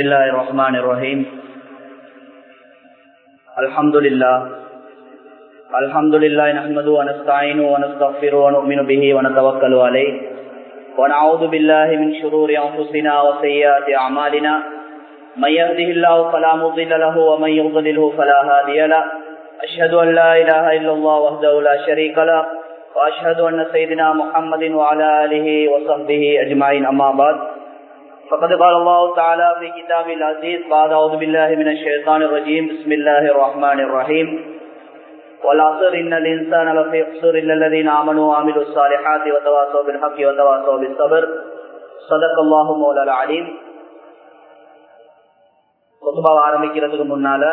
بسم الله الرحمن الرحيم الحمد لله الحمد لله نحمده ونستعينه ونستغفره ونؤمن به ونتوكل عليه ونعوذ بالله من شرور انفسنا وسيئات اعمالنا من يهده الله فلا مضل له ومن يضلله فلا هادي له اشهد ان لا اله الا الله وحده لا شريك له واشهد ان سيدنا محمد وعلى اله وصحبه اجمعين اما بعد فقد قال الله تعالى في كتاب العزيز بعد أعوذ بالله من الشيطان الرجيم بسم الله الرحمن الرحيم والعصر إن الإنسان لفي خسر إلا الذين آمنوا وعملوا الصالحات وتواصوا بالحق وتواصوا بالصبر صدق الله مولا العليم குத்துபாவை ஆரம்பிக்கிறதுக்கு முன்னால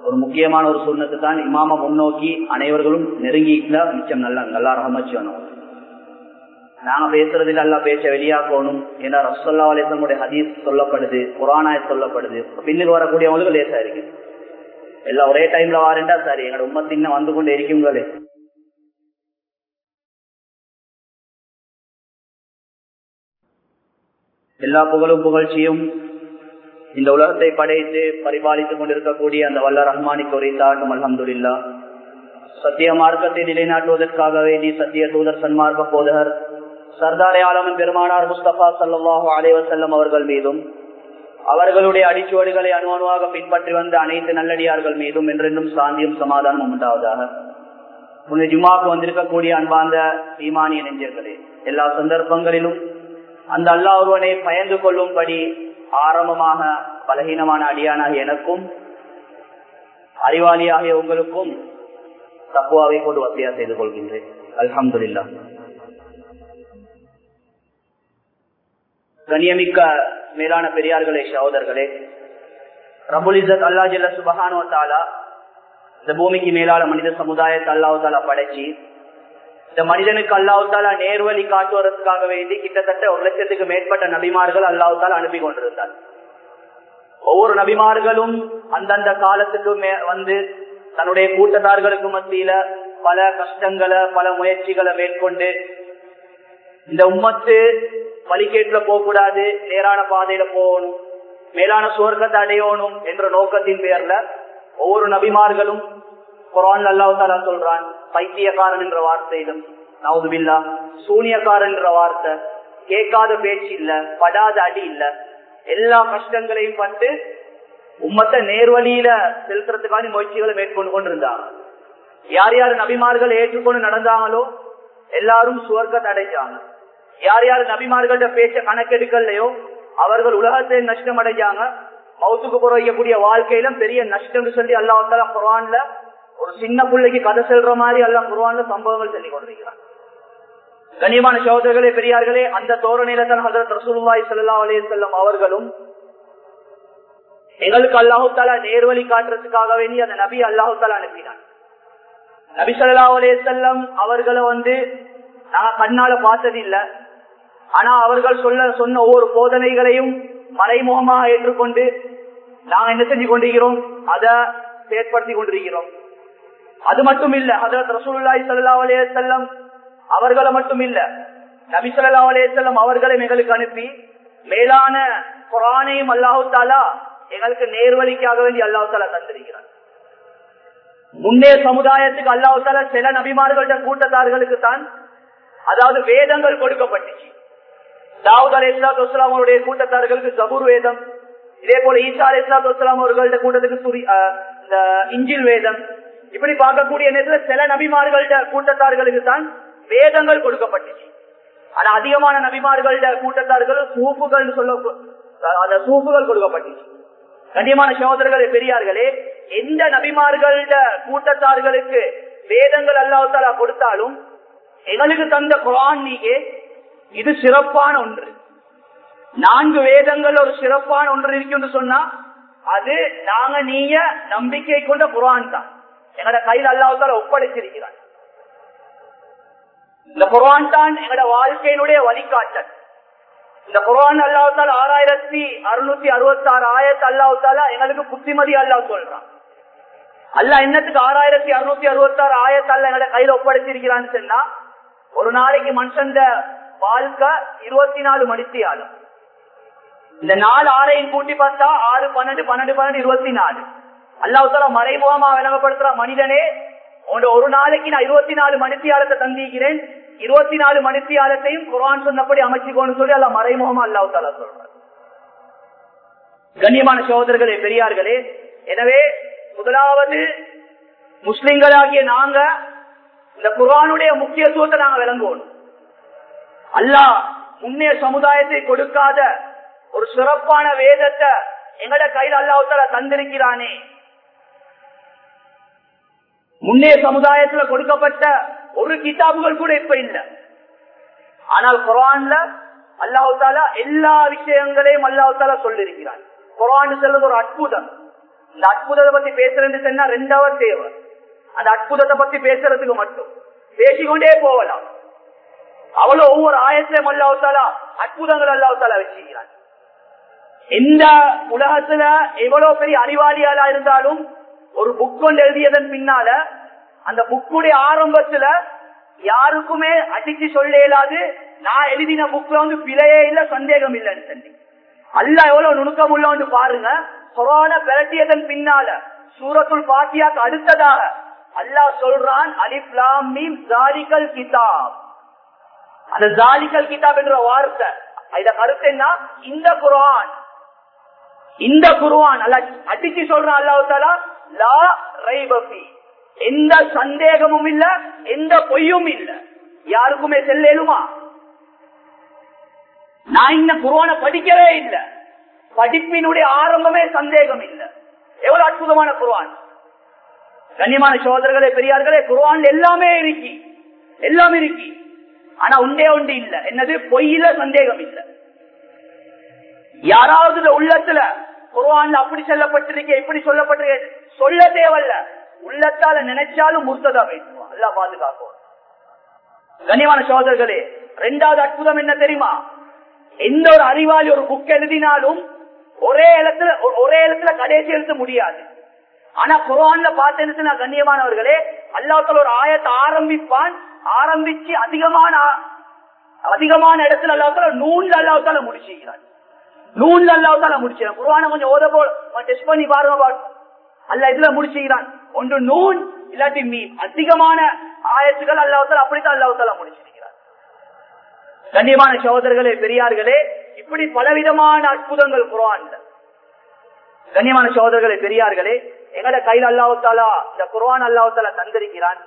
ஒரு முக்கியமான ஒரு சூழ்நிலை தான் இமாம முன்னோக்கி அனைவர்களும் நெருங்கிக்கல மிச்சம் நல்லா நல்லா ரகமச்சு வேணும் நாங்க பேசுறதுல எல்லாம் பேச வெளியாக்கணும் ஏன்னா ரசோல்லா அலிசனுடைய ஹதீஸ் சொல்லப்படுது குரானாய் சொல்லப்படுது. பின்னில் வரக்கூடியவங்களுக்கு லேசா இருக்கு. எல்லாம் ஒரே டைம்ல வாரண்டா சார் எங்களோட உண்மை இன்னும் வந்து கொண்டு இருக்குங்களே. எல்லா புகழும் புகழ்ச்சியும் இந்த உலகத்தை படைத்து பரிபாலித்துக் கொண்டிருக்கக்கூடிய அந்த வல்ல ரஹ்மானிக்கு ஒரு தாட்டும் அலமதுல்லா சத்திய மார்க்கத்தை நிலைநாட்டுவதற்காக வேண்டி சத்திய தூதர் சன்மார்க்க போதகர் சர்தாரே ஆலமன் பெருமானார் முஸ்தபா சல்லாஹூ அலைவசல்லம் அவர்கள் மீதும் அவர்களுடைய அடிச்சுவடுகளை அணுவணுவாக பின்பற்றி வந்த அனைத்து நல்லடியார்கள் மீதும் என்றென்றும் சாந்தியும் சமாதானம் உண்டாவதாக. உன்னை ஜுமாவுக்கு வந்திருக்கக்கூடிய அன்பார்ந்த ஈமானிய நெஞ்சர்களே எல்லா சந்தர்ப்பங்களிலும் அந்த அல்லா ஒருவனை பயந்து கொள்ளும்படி ஆரம்பமாக பலகீனமான அடியானாக எனக்கும் அறிவாளியாகிய உங்களுக்கும் தப்புவாவை கொண்டு வசதியா செய்து கொள்கின்றேன். அலமதுல்லா கண்ணியமிக்க மேலான பெரியார்களே சகோதரர்களே. ரபுல் இசத் அல்லா ஜல்ல சுபஹானோ தாலா இந்த பூமிக்கு மேலான மனித சமுதாயத்தை அல்லாஹு தாலா படைச்சி இந்த மனிதனுக்கு அல்லாவுதாலா நேர்வழி காட்டுவதற்காக வேண்டி கிட்டத்தட்ட ஒரு லட்சத்துக்கு மேற்பட்ட நபிமார்கள் அல்லாவுதாலை அனுப்பி கொண்டிருந்தார். ஒவ்வொரு நபிமார்களும் அந்தந்த காலத்துக்கு வந்து தன்னுடைய கூட்டத்தார்களுக்கு மத்தியில பல கஷ்டங்களை பல முயற்சிகளை மேற்கொண்டு இந்த உம்மத்து வழிகேட்டுல போக கூடாது நேரான பாதையில போகணும் மேலான சுவர்க்கத்தை அடையணும் என்ற நோக்கத்தின் பேர்ல ஒவ்வொரு நபிமார்களும் குரான் அல்லாஹாலா சொல்றான் பைத்தியக்காரன் என்ற வார்த்தையிலும் நவுதுபில்லா சூனியக்காரன் என்ற வார்த்தை கேட்காத பேச்சு இல்ல படாத அடி இல்ல எல்லா கஷ்டங்களையும் பட்டு உம்மத்தை நேர்வழியில செலுத்துறதுக்கான முயற்சிகளை மேற்கொண்டு கொண்டிருந்தாங்க. யார் யார் நபிமார்கள் ஏற்றுக்கொண்டு நடந்தாங்களோ எல்லாரும் சுவர்க்கத்தை அடைஞ்சாங்க. யார் யார் நபிமார்கள்ட்ட பேச்ச கணக்கெடுக்கலையோ அவர்கள் உலகத்தை நஷ்டம் அடைஞ்சாங்க மவுத்துக்கு புறவைக்கக்கூடிய வாழ்க்கையிலும் பெரிய நஷ்டம் சொல்லி அல்லாஹால குரான்ல ஒரு சின்ன பிள்ளைக்கு கதை செல்ற மாதிரி அல்லா குரான்ல சம்பவங்கள் சொல்லி கொண்டிருக்கிறாங்க கனிமான சகோதரர்களே பெரியார்களே அந்த தோரணையில தான் ஹசரத் ரசூலுல்லாய் சல்லா அலே செல்லம் அவர்களும் எங்களுக்கு அல்லாஹு தாலா நேர்வழி காட்டுறதுக்காக வேண்டி அந்த நபி அல்லாஹு தாலா அனுப்பினான். நபி சல்லா அலே செல்லம் அவர்களை வந்து நாங்க கண்ணால பார்த்தது இல்லை ஆனா அவர்கள் சொல்ல சொன்ன ஒவ்வொரு போதனைகளையும் மறைமுகமாக ஏற்றுக்கொண்டு நாங்க என்ன செஞ்சு கொண்டிருக்கிறோம்? அதை செயற்படுத்தி கொண்டிருக்கிறோம். அது மட்டும் இல்ல அதற்கு ரசூல்லாய் சல்லா அலே செல்லம் அவர்களை மட்டும் இல்ல நபி சொல்லா அலே செல்லம் அவர்களை எங்களுக்கு அனுப்பி மேலான குரானையும் அல்லாஹு தாலா எங்களுக்கு நேர்வழிக்காக வேண்டி அல்லாஹு தாலா தந்திருக்கிறார். முன்னே சமுதாயத்துக்கு அல்லாஹு தாலா சில நபிமார்கள்ட்ட கூட்டத்தார்களுக்கு தான் அதாவது வேதங்கள் கொடுக்கப்பட்டுச்சு. தாவூத் அலி இஸ்லாத்து வஸ்லாம் அவருடைய கூட்டத்தார்களுக்கு ஜபூர் வேதம் இதே போல ஈசா அலி இஸ்லாத்து வஸ்லாம் அவர்கள்ட்ட கூட்டத்துக்கு சுரி இஞ்சில் வேதம் இப்படி பார்க்கக்கூடிய நேரத்தில் சில நபிமார்கள்ட கூட்டத்தார்களுக்கு தான் வேதங்கள் கொடுக்கப்பட்டுச்சு. ஆனா அதிகமான நபிமார்களிட கூட்டத்தார்கள் சூப்புகள் சொல்ல அந்த சூப்புகள் கொடுக்கப்பட்டுச்சு. கண்ணியமான சகோதரர்களே பெரியார்களே எந்த நபிமார்கள்ட கூட்டத்தார்களுக்கு வேதங்கள் அல்லாஹாலா கொடுத்தாலும் எங்களுக்கு தந்த குரான் நீங்க இது சிறப்பான ஒன்று. நான்கு வேதங்கள் ஒரு சிறப்பான ஒன்று இருக்கு என்று சொன்னா அது நாங்க நீய நம்பிக்கை கொண்ட குரான் தான். எங்கட கையில் அல்லாஹால ஒப்படைத்திருக்கிறார் இந்த குரான் தான் எங்கட வாழ்க்கையினுடைய வழிகாட்டல். இந்த குரான் அல்லாவுத்தால் ஆறாயிரத்தி அறுநூத்தி அறுபத்தி ஆறு ஆயிரத்தி அல்லாவுத்தால எங்களுக்கு புத்திமதி அல்லாஹ் சொல்றான். அல்ல என்னத்துக்கு ஆறாயிரத்தி அறுநூத்தி அறுபத்தி ஆறு ஆயிரத்தி அல்ல எங்கட கையில ஒப்படைச்சிருக்கிறான்னு சொன்னா ஒரு நாளைக்கு மனுஷன் வாழ்க்கை இருபத்தி நாலு மணித்தி ஆளும் இந்த நாலு ஆறையும் கூட்டி பார்த்தா ஆறு பன்னெண்டு பன்னெண்டு பன்னெண்டு இருபத்தி நாலு அல்லாஹால மறைமுகமா விளங்கப்படுத்துற மனிதனே உன்னோட ஒரு நாளைக்கு நான் இருபத்தி நாலு மணித்தியாலத்தை தந்திக்கிறேன் இருபத்தி நாலு மணித்தியாலத்தையும் குரான் சொன்னபடி அமைச்சுக்கோன்னு சொல்லி அல்ல மறைமுகமா அல்லாவுத்தால சொல்றார் கண்ணியமான சகோதரர்களே பெரியார்களே எனவே முதலாவது முஸ்லிம்களாகிய நாங்க இந்த குரானுடைய முக்கியத்துவத்தை நாங்க விளங்குவோம். அல்லாஹ் முன்னே சமுதாயத்தை கொடுக்காத ஒரு சிறப்பான வேதத்தை எங்கட கையில் அல்லாவுத்தால தந்திருக்கிறானே. முன்னே சமுதாயத்துல கொடுக்கப்பட்ட ஒரு கிதாபுகள் கூட இப்ப இல்ல. ஆனால் குரான்ல அல்லாஹால எல்லா விஷயங்களையும் அல்லாஹால சொல்லிருக்கிறான் குரான் சொல்றது ஒரு அற்புதம். இந்த அற்புதத்தை பத்தி பேசுறது சொன்னா ரெண்டாவது தேவை. அந்த அற்புதத்தை பத்தி பேசுறதுக்கு மட்டும். பேசிக்கொண்டே போகலாம். அவ்வளவு ஒவ்வொரு ஆயத்திலும் அல்லாவுத்தாலா அற்புதங்கள் அல்லாவுத்தாலா வச்சுக்கிறான் எந்த உலகத்துல எவ்வளவு பெரிய அறிவாளியாளா இருந்தாலும் ஒரு புக் கொண்டு எழுதியதன் பின்னால அந்த புக்குடைய ஆரம்பத்துல யாருக்குமே அடிச்சு சொல்ல இயலாது. நான் எழுதின புக்ல வந்து பிழையே இல்ல சந்தேகம் இல்லைன்னு சொல்லி. அல்ல எவ்வளவு நுணுக்கம் உள்ள பாருங்க. கொரோனா பிரட்டியதன் பின்னால சூரத்துள் பாத்தியாக்கு அடுத்ததாக அல்லாஹ் சொல்றான் அலிப்லாம் ஜாலிகல் கிதாப். அந்த ஜாலிகள் கிதாப் என்ற வார்த்தை. இத கருத்து என்ன இந்த குரான் இந்த குருவான் அல்ல அடிச்சு சொல்றான் அல்லாஹாலா லா ரைபி எந்த சந்தேகமும் இல்ல எந்த பொய்யும் இல்ல. யாருக்குமே செல்லேலுமா நான் இந்த குருவான படிக்கவே இல்ல. படிப்பினுடைய ஆரம்பமே சந்தேகம் இல்ல. எவ்வளவு அற்புதமான குருவான் கண்ணியமான சோதர்களே பெரியார்களே குருவான் எல்லாமே இருக்கி. எல்லாமே இருக்கி. ஆனா உண்டே ஒன்று இல்ல. என்னது? பொய்யில சந்தேகம் இல்ல. யாராவது உள்ளத்துல குருவான் அப்படி சொல்லப்பட்டிருக்க இப்படி சொல்லப்பட்டிருக்க சொல்ல தேவையில்ல. உள்ளத்தால நினைச்சாலும் முர்த்ததா பேசுவான் எல்லாம் பாதுகாக்கும் கனிவான சோதர்களே ரெண்டாவது அற்புதம் என்ன தெரியுமா? எந்த ஒரு அறிவாளி ஒரு புக் எழுதினாலும் ஒரே இடத்துல ஒரே இடத்துல கடைசி எழுத்த முடியாது. ஆனா குரான்ல பார்த்தேன்னு கண்ணியமானவர்களே? அல்லாத்தால ஒரு ஆயத்தை ஆரம்பிப்பான் ஆரம்பிச்சு அதிகமான அதிகமான இடத்துல அல்லாத்தால நூல் அல்லாத்தால முடிச்சுக்கிறான் நூல் அல்லாத்தால முடிச்சுக்கிறான் குருவான கொஞ்சம் ஓத போல் டெஸ்ட் பண்ணி பாருங்க அல்ல இதுல முடிச்சுக்கிறான் ஒன்று நூல் இல்லாட்டி மீன் அதிகமான ஆயத்துகள் அல்லாத்தால அப்படித்தான் அல்லாத்தால முடிச்சிருக்கிறார். கண்ணியமான சகோதரர்களே பெரியார்களே இப்படி பலவிதமான அற்புதங்கள் குரான்ல கண்ணியமான சகோதரர்களே பெரியார்களே எங்கட கையில் அல்லாஹாலா இந்த குரான் அல்லாஹாலா தந்திருக்கிறான்.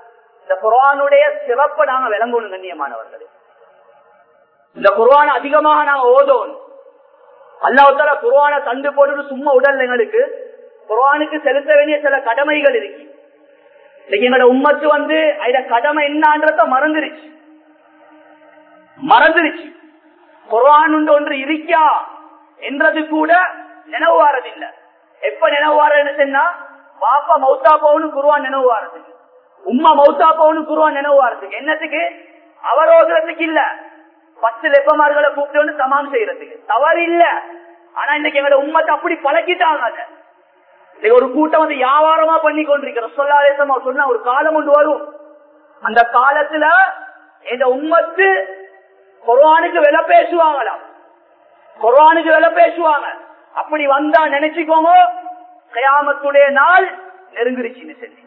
இந்த குரானுடைய சிறப்பை நாங்க விளங்கணும் கண்ணியமானவர்களே. இந்த குரான் அதிகமாக நாங்க ஓதோம். அல்லாஹால குரான தண்டு போட்டு சும்மா உடல் எங்களுக்கு. குரானுக்கு செலுத்த வேண்டிய சில கடமைகள் இருக்கு. இன்னைக்கு எங்களோட உம்மத்து வந்து அத கடமை என்னன்றத மறந்துருச்சு. மறந்துருச்சு. குரான் ஒன்று இருக்கா என்றது கூட நினைவு வாரதில்லை. எப்ப நினைவு வாரன்னு சொன்னா பாப்பா மௌத்தா போகணும் குருவான் நினைவு வாரதில்லை. உம்மா மௌத்தா போகணும் குருவான் நினைவாருக்கு என்னத்துக்கு? அவரோகிறதுக்கு இல்ல. பத்து லெப்பமார்களை கூப்பிட்டு சமான் செய்யறதுக்கு. தவறு இல்ல ஆனா இன்னைக்கு எங்களோட உம்மத்தை அப்படி பழக்கிட்டாங்க. அதை ஒரு கூட்டம் வந்து வியாபாரமா பண்ணி கொண்டிருக்கிறோம் சொல்லாதேசமா சொன்ன ஒரு காலம் ஒன்று வரும். அந்த காலத்துல இந்த உம்மத்து குரானுக்கு விலை பேசுவாங்களாம். குரானுக்கு விலை பேசுவாங்க. அப்படி வந்தா நினைச்சுக்கோங்க கயாமத்துடைய நாள் நெருங்கிருச்சுன்னு சொல்லி.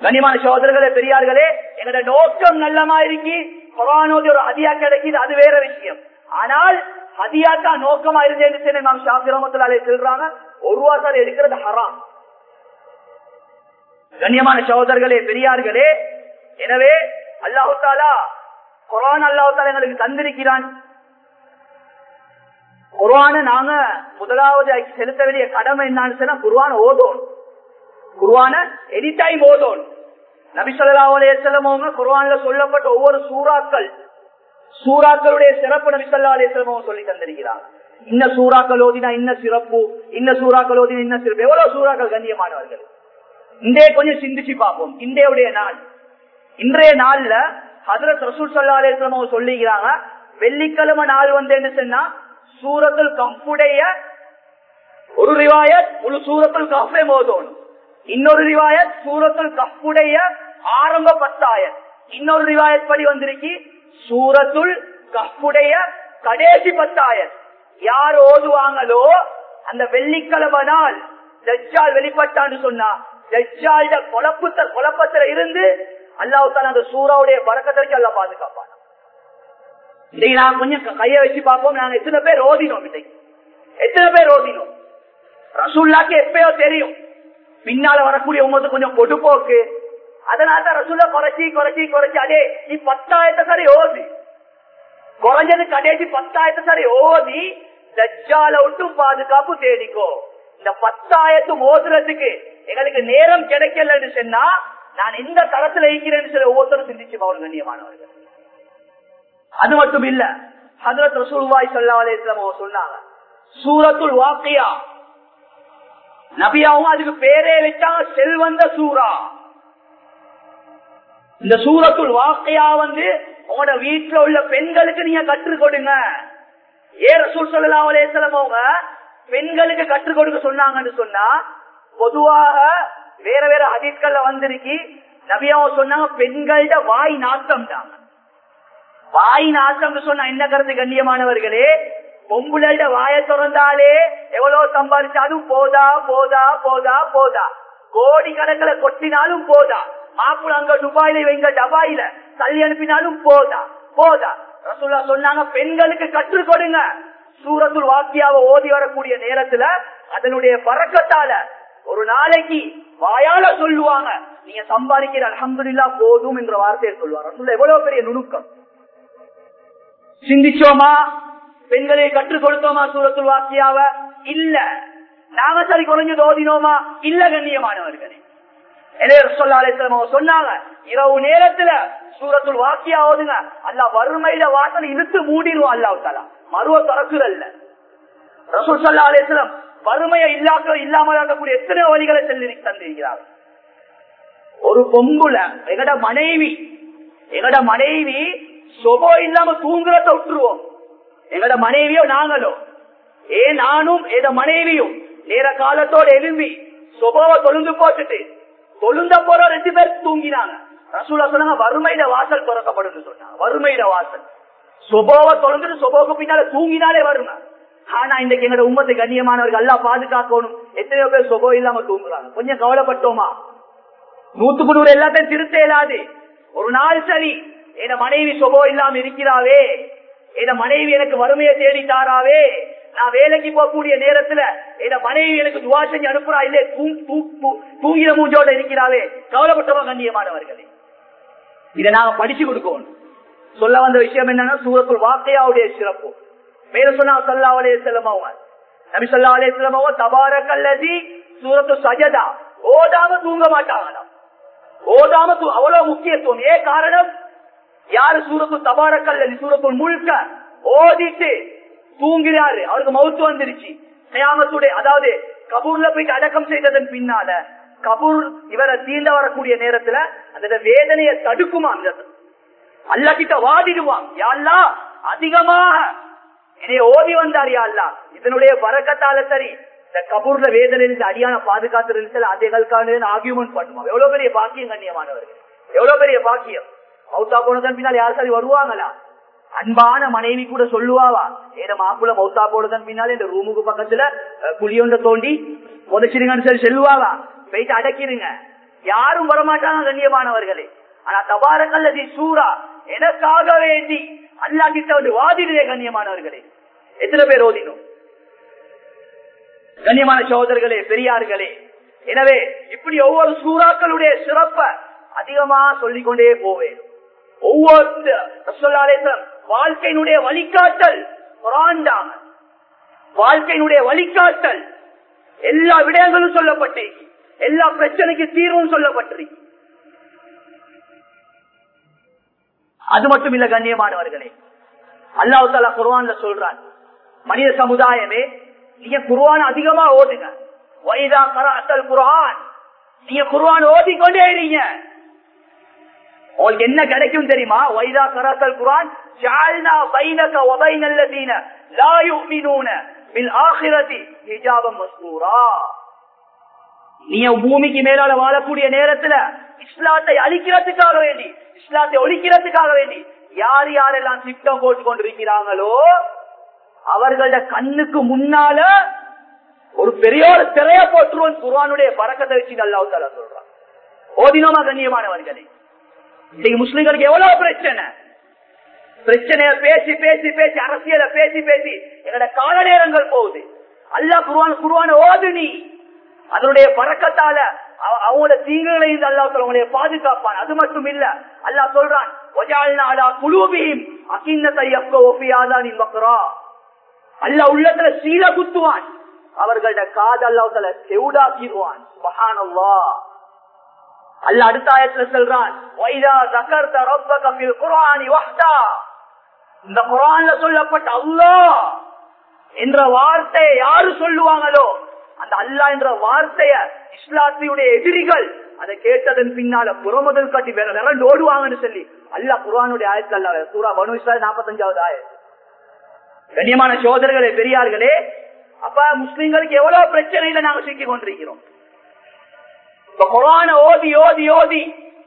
கனிமான சோதரர்களே பெரியார்களே எங்களோட நோக்கம் நல்லமா இருக்கு குரானோட ஒரு அதியா கிடைக்குது அது வேற விஷயம். ஆனால் அதியாக்கா நோக்கமா இருந்தேன்னு நாம் சாப்பிரமத்திலே சொல்றாங்க. ஒரு வாசல் எடுக்கிறது ஹராம். கண்ணியமான சகோதரர்களே பெரியார்களே எனவே அல்லாஹு தாலா குரான் அல்லாஹு தாலா எங்களுக்கு தந்திருக்கிறான். குர்வான நாங்க முதலாவது செலுத்த வேண்டிய கடமை என்னன்னு சொன்னா குர்வான ஓதோம் குர்வான எனி டைம் ஓதோம் நபிசல்லாவுடைய குர்வான்ல சொல்லப்பட்ட ஒவ்வொரு சூறாக்கள் சூறாக்களுடைய சிறப்பு நபிசல்லா அலிஸ்லமும் சொல்லி தந்திருக்கிறார். இன்ன சூறாக்கள் ஓதினா இன்ன சிறப்பு இன்ன சூறாக்கள் ஓதினா இன்ன சிறப்பு. எவ்வளவு சூறாக்கள் கண்ணியமானவர்கள். இன்றைய கொஞ்சம் சிந்திச்சு பார்ப்போம். இன்றைய நாள். இன்றைய நாள்ல ஹசரத் ரசூல் சல்லா அலிஸ்லமும் சொல்லிக்கிறாங்க வெள்ளிக்கிழமை நாள் வந்து என்ன சொன்னா சூரத்துல் கம்புடைய ஒரு ரிவாயத் முழு சூரத்தில் கஃபே மோதோன் இன்னொரு ரிவாயத் சூரத்துல் கஃபுடைய ஆரம்ப பத்தாயத். இன்னொரு ரிவாயத் படி வந்திருக்கி சூரத்துல் கஃபுடைய கடைசி பத்தாயத். யார் ஓதுவாங்களோ அந்த வெள்ளிக்கிழமை நாள் தஜ்ஜால் வெளிப்பட்டான்னு சொன்னா தஜ்ஜால குழப்பத்த குழப்பத்துல இருந்து அல்லாஹால அந்த சூறாவுடைய பறக்கத்திற்கு எல்லாம் பாதுகாப்பான். இன்னைக்கு நான் கொஞ்சம் கையை வச்சு பார்ப்போம். நாங்க எத்தனை பேர் ஓதினோம் இன்னைக்கு? எத்தனை பேர் ஓதினோம்? ரசூல்லாக்கு எப்பயோ தெரியும். பின்னால வரக்கூடிய உங்களுக்கு கொஞ்சம் பொடுப்போக்கு அதனாலதான் ரசூல குறைச்சி குறைச்சி குறைச்சி. அதே நீ பத்தாயிரத்தை சரி ஓதி குறைஞ்சது கடைசி பத்தாயிரத்தை சரி ஓதி தஜ்ஜால விட்டு பாதுகாப்பு தேடிக்கோ. இந்த பத்தாயிரத்து ஓதுறதுக்கு எங்களுக்கு நேரம் கிடைக்கலன்னு சொன்னா நான் இந்த தரத்துல இருக்கிறேன்னு சொல்லி ஒவ்வொருத்தரும் சிந்திச்சு பவர் கண்ணியமானவர்கள். அது மட்டும் இல்ல ஹதரத் ரசூல்வாய் சல்லா அலிஸ்லாம் சொன்னாங்க சூரத்துல் வாக்கியா நபியாவும் அதுக்கு பேரே வச்சாங்க செல்வந்த சூரா இந்த சூரத்துள் வாக்கையா வந்து உங்களோட வீட்டுல உள்ள பெண்களுக்கு நீங்க கற்றுக் கொடுங்க. ஏற ரசூல் சல்லா அவங்க பெண்களுக்கு கற்றுக் கொடுக்க சொன்னாங்கன்னு சொன்னா பொதுவாக வேற வேற அதிர்கல்ல வந்திருக்கி. நபியாவும் சொன்னாங்க பெண்கள்ட வாய் நாட்டம் தான் வாய் நாட்டம் சொன்னா என்ன கருத்து கண்ணியமானவர்களே? பொம்புளட வாய திறந்தாலே எவ்வளவு சம்பாதிச்சாலும் போதா போதா போதா போதா. கோடி கணக்கில் கொட்டினாலும் போதா. மாப்பிள்ள அங்க துபாயில இவங்க டபாயில. தள்ளி அனுப்பினாலும் போதா போதா. ரசூல்லா சொன்னாங்க பெண்களுக்கு கற்றுக் கொடுங்க. சூரத்துள் வாக்கியாவை ஓதி வரக்கூடிய நேரத்துல அதனுடைய பறக்கத்தால ஒரு நாளைக்கு வாயால சொல்லுவாங்க. நீங்க சம்பாதிக்கிற அலமதுல்லா போதும் என்ற வார்த்தையை சொல்லுவாங்க. ரசூல்லா எவ்வளவு பெரிய நுணுக்கம். சிந்திச்சோமா? பெண்களை கற்றுக் கொடுத்தோமா சூரத்துல் வாக்கியாவ? இல்ல. நாம சரி குறைஞ்சு தோதினோமா? இல்ல கண்ணியமானவர்களே. சொன்னாங்க இரவு நேரத்துல சூரத்துள் வாக்கியா ஓதுங்க. அல்ல வறுமையில வாசல் இழுத்து மூடிடுவோம் அல்லாஹ் தாலா மருவ திறக்குதல்ல ரசூல் சல்லா அலிஸ்லாம் வறுமையை இல்லாக்க இல்லாமல் இருக்கக்கூடிய எத்தனை வழிகளை செல்லி தந்திருக்கிறார். ஒரு பொம்புல எங்கட மனைவி எங்கட மனைவி சொபோ இல்லாம தூங்குறத விட்டுருவோம். எங்களோட மனைவியோ நாங்களோ? ஏ நானும் எத மனைவியும் நேர காலத்தோட எழும்பி சுபாவ தொழுந்து போட்டுட்டு தொழுந்த போற ரெண்டு பேர் தூங்கினாங்க. ரசூலா சொன்னாங்க வறுமையில வாசல் திறக்கப்படும் சொன்னாங்க. வறுமையில வாசல். சுபாவ தொழுந்துட்டு சுபோக பின்னால தூங்கினாலே வறுமை. ஆனா இன்றைக்கு எங்களோட உம்மத்தை கண்ணியமானவர்கள் எல்லாம் பாதுகாக்கணும். எத்தனையோ பேர் சுபோ இல்லாம தூங்குறாங்க. கொஞ்சம் கவலைப்பட்டோமா? நூத்துக்கு நூறு எல்லாத்தையும் திருத்த இயலாது. ஒரு நாள் சரி என் மனைவி சுபோ இல்லாம இருக்கிறாவே என் மனைவி எனக்கு வறுமையை தேடித்தாராவே நான் வேலைக்கு போகக்கூடிய நேரத்துல என் மனைவி எனக்கு துவா செஞ்சு அனுப்புறா. இல்லே தூங்கிற மூஞ்சோட இருக்கிறாவே கவலைப்பட்டவா கண்ணியமானவர்களே. இதை நாங்க படிச்சு கொடுக்கணும். சொல்ல வந்த விஷயம் என்னன்னா சூரத்துள் வாக்கையாவுடைய சிறப்பு. மேல சொன்னா சல்லா அலே செல்லமாவ நபி சொல்லா அலே செல்லமாவ தபார கல்லதி சூரத்து சஜதா. ஓடாம தூங்க மாட்டாங்களாம். ஓடாம அவ்வளவு முக்கியத்துவம். ஏ காரணம்? யாரு சூரத்து தபார கல்லதி சூரத்து முழுக்க ஓதிட்டு தூங்கிறாரு அவருக்கு மவுத்து வந்துருச்சு. கயாமத்துடைய அதாவது கபூர்ல போயிட்டு அடக்கம் செய்ததன் பின்னால கபூர் இவரை தீண்ட வரக்கூடிய நேரத்துல அந்த வேதனையை தடுக்குமா அல்ல கிட்ட வாதிடுவான். யாழ்லா அதிகமாக. என்னைய ஓதி வந்தார் யாழ்லா இதனுடைய வரக்கத்தால சரி. இந்த கபூர்ல வேதனையில் அடியான பாதுகாத்து அதேகளுக்கான ஆகியுமெண்ட் பண்ணுவான். எவ்வளவு பெரிய பாக்கியம் கண்ணியமானவர்கள். எவ்வளவு பெரிய பாக்கியம். மௌத்தா போனதன் பின்னால் யார் சரி வருவாங்களா? அன்பான மனைவி கூட சொல்லுவாவா? ஏன்னா மாப்பிள்ள மௌத்தா போனதன் பின்னால் இந்த ரூமுக்கு பக்கத்துல குழியொண்ட தோண்டி உதச்சிருங்கன்னு சொல்லி செல்லுவாவா? போயிட்டு அடக்கிடுங்க. யாரும் வரமாட்டாங்க கண்ணியமானவர்களே. ஆனா தபாரக்கல்லதி சூரா எனக்காக வேண்டி அல்லா கிட்ட வந்து வாதிடுதே கண்ணியமானவர்களே. எத்தனை பேர் ஓதினோம்? கண்ணியமான சகோதரர்களே பெரியார்களே. எனவே இப்படி ஒவ்வொரு சூறாக்களுடைய சிறப்ப அதிகமா சொல்லிக்கொண்டே போவேன். ஒவ்வொரு வாழ்க்கையினுடைய வழிகாட்டல் குரான்டாங்க வாழ்க்கையினுடைய வழிகாட்டல். எல்லா விடயங்களும் சொல்லப்பட்டிருக்கு. எல்லா பிரச்சனைக்கு தீர்வும் சொல்லப்பட்டிருக்கு. அது மட்டும் இல்ல கண்ணியமானவர்களே அல்லாஹு தாலா குர்வான்ல சொல்றான் மனித சமுதாயமே நீங்க குர்வான் அதிகமா ஓட்டுங்க வைதா கராத்தல் குரான் நீங்க குர்வான் ஓதிக்கொண்டே இருங்க. உங்களுக்கு என்ன கிடைக்கும் தெரியுமா? வைதா கராக்கல் குரான் ஜால்னா பைனக வபைன அல்லதீன லா யுமினூன பில் ஆখিরাতি ஹிஜாபம் மஸ்தூரா நீ பூமிக்கு மேலால வாழக்கூடிய நேரத்துல இஸ்லாத்தை அழிக்கிறதுக்காக வேண்டி இஸ்லாத்தை ஒழிக்கிறதுக்காக வேண்டி யார் யாரெல்லாம் திட்டம் போட்டு கொண்டிருக்கிறாங்களோ அவர்களோட கண்ணுக்கு முன்னால ஒரு பெரிய ஒரு திரைய போட்டுருவோம் குர்வானுடைய பறக்கத்தை வச்சு நல்லா சொல்றான். ஓதினோமா கண்ணியமானவர்களே? இன்னைக்கு முஸ்லிம்களுக்கு எவ்வளவு பிரச்சனை பிரச்சனைய பேசி பேசி பேசி அரசியல பேசி பேசி எங்களோட கால நேரங்கள் போகுது அல்லா குருவான் குருவான ஓது நீ அதனுடைய பறக்கத்தால அவ- அவங்களோட தீங்குகளை இந்த அல்லா அவங்களை பாதுகாப்பான் அது மட்டும் இல்ல அல்லாஹ் சொல்றான் "வஜஅல்னா அலா அகின்னத்தை அல்லாஹ் உள்ளத்துல சீல குத்துவான் அவர்களோட காது அல்லாஹ் செவுடாக்கிடுவான் சுபஹானல்லாஹ் அல்ல அடுத்த ஆயத்துல சொல்றான் இந்த குரான்ல சொல்லப்பட்ட அல்லா என்ற வார்த்தையை யாரு சொல்லுவாங்களோ அந்த அல்லா என்ற வார்த்தைய இஸ்லாத்தியுடைய எதிரிகள் அதை கேட்டதன் பின்னால புறமுதல் காட்டி வேற ஓடுவாங்கன்னு சொல்லி அல்லா குரானுடைய ஆயத்தில் அல்ல சூரா பனு இஸ்லால் நாற்பத்தஞ்சாவது ஆய கண்ணியமான சோதர்களே பெரியார்களே அப்ப முஸ்லிம்களுக்கு எவ்வளவு பிரச்சனையில நாங்க சிக்கிக் கொண்டிருக்கிறோம்? இப்ப ஓதி ஓதி ஓதி.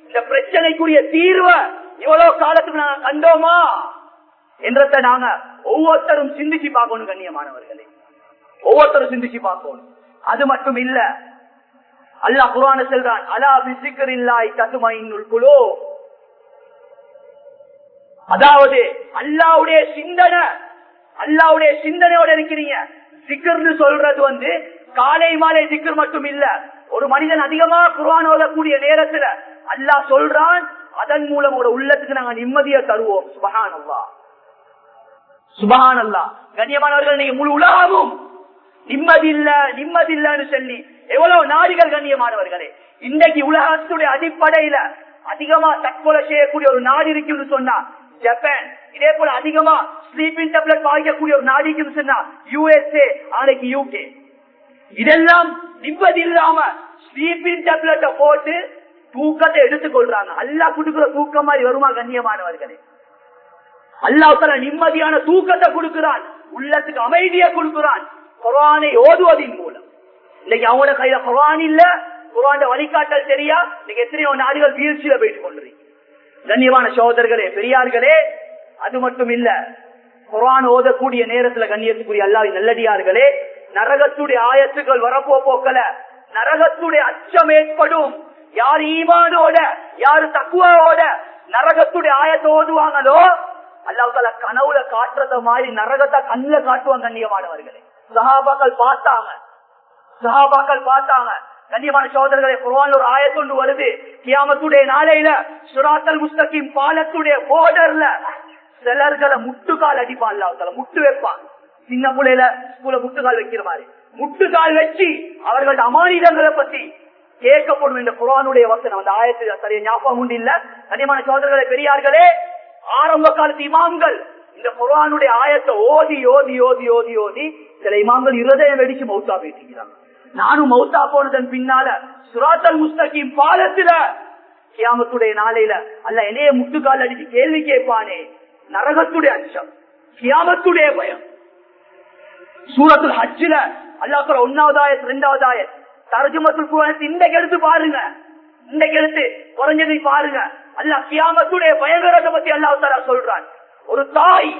இந்த பிரச்சனைக்குரிய தீர்வை இவ்வளவு காலத்துக்கு நாங்க கண்டோமா? என்றத நாங்க ஒவ்வொருத்தரும் சிந்திச்சு பார்க்கணும் கண்ணியமானவர்களே. ஒவ்வொருத்தரும் சிந்திச்சு பார்க்கணும். அது மட்டும் இல்ல. அல்லாஹ் குரான செல்றான் அலா பிசிக்கர் இல்லாய் தத்துமையினுள் குழு அதாவது அல்லாவுடைய சிந்தனை அல்லாவுடைய சிந்தனையோட இருக்கிறீங்க. சிக்கர்னு சொல்றது வந்து காலை மாலை சிக்கர் மட்டும் இல்ல. ஒரு மனிதன் அதிகமா குர்ஆன் ஓதக்கூடிய நேரத்துல அல்லாஹ் சொல்றான் அதன் மூலம் ஒரு உள்ளத்துக்கு நாங்க நிம்மதியை தருவோம். சுபஹான் அல்லா சுபஹான் அல்லா கண்ணியமானவர்கள் நீங்க முழு உலகமும் நிம்மதி இல்ல நிம்மதி இல்லன்னு சொல்லி எவ்வளவு நாடுகள் கண்ணியமானவர்களே. இன்றைக்கு உலகத்துடைய அடிப்படையில அதிகமா தற்கொலை செய்யக்கூடிய ஒரு நாடு இருக்குன்னு சொன்னா ஜப்பான். இதே போல அதிகமா ஸ்லீப்பிங் டேப்லெட் வாங்கக்கூடிய ஒரு நாடு இருக்குன்னு சொன்னா யூஎஸ்ஏ நாளைக்கு யூகே இதெல்லாம் நிம்மதி இல்லாம ஸ்லீப்பிங் டேப்லெட்டை போட்டு தூக்கத்தை எடுத்துக்கொள்றாங்க. அல்லா குடுக்கிற தூக்கம் மாதிரி வருமா கண்ணியமானவர்களே? அல்லாஹால நிம்மதியான தூக்கத்தை கொடுக்கிறான். உள்ளத்துக்கு அமைதியை கொடுக்கிறான். குரானை ஓதுவதின் மூலம். இன்னைக்கு அவங்களோட கையில குரான் இல்ல. குரான் வழிகாட்டல் தெரியா? இன்னைக்கு எத்தனையோ நாடுகள் வீழ்ச்சியில போயிட்டு கொண்டிருக்கீங்க கண்ணியமான சோதர்களே பெரியார்களே அது மட்டும் இல்ல. குரான் ஓதக்கூடிய நேரத்துல கண்ணியத்துக்குரிய அல்லாவின் நல்லடியார்களே நரகத்துடைய ஆயத்துக்கள் வரப்போ போக்கல. நரகத்துடைய அச்சம் ஏற்படும். யார் ஈமானோட யாரு தக்குவாவோட நரகத்துடைய ஆயத்தை ஓதுவாங்களோ அல்லாவுக்கள கனவுல காட்டுறத மாதிரி நரகத்தை கண்ணுல காட்டுவாங்க கண்ணியமானவர்களே. சஹாபாக்கள் பார்த்தாங்க. சஹாபாக்கள் பார்த்தாங்க. கண்ணியமான சோதரர்களை குர்ஆன்ல ஒரு ஆயத்தொண்டு வருது. கியாமத்துடைய நாளையில சுராத்தல் முஸ்தகிம் பாலத்துடைய போர்டர்ல சிலர்களை முட்டுக்கால் அடிப்பான் அல்லாஹால முட்டு வைப்பான். சின்ன மூலையில ஸ்கூல முட்டுக்கால் வைக்கிற மாதிரி. முட்டுக்கால் வச்சு அவர்களோட அமானிதங்களை பத்தி கேட்கப்படும் இந்த குரானுடைய வசனம். அந்த ஆயத்து சரியா ஞாபகம் உண்டு இல்ல? கனிமான சோதரர்களை பெரியார்களே ஆரம்ப காலத்து இமாம்கள் இந்த குரானுடைய ஆயத்தை ஓதி ஓதி ஓதி ஓதி ஓதி சில இமாம்கள் இருதயம் வெடிச்சு மௌத்தா பேசிக்கிறாங்க நானும் மௌத்தா போனதன் பின்னால சுராத்தல் முஸ்தகிம் பாலத்துல கியாமத்துடைய நாளையில அல்ல என்னைய முட்டுக்கால் அடிச்சு கேள்வி கேட்பானே. நரகத்துடைய அச்சம் கியாமத்துடைய பயம். சூரத்துல் ஹஜ்ஜில அல்லாஹ் ஒன்னாவதாய ரெண்டாவதாய ரெண்டாவது ஆயத். தரஜுமத்துல் குரான் இன்றைக்கு எடுத்து பாருங்க. இன்றைக்கு எடுத்து குறைஞ்சதை பாருங்க. அல்லா கியாமத்துடைய பயங்கரத்தை பத்தி அல்லாஹாரா சொல்றான். ஒரு தாய்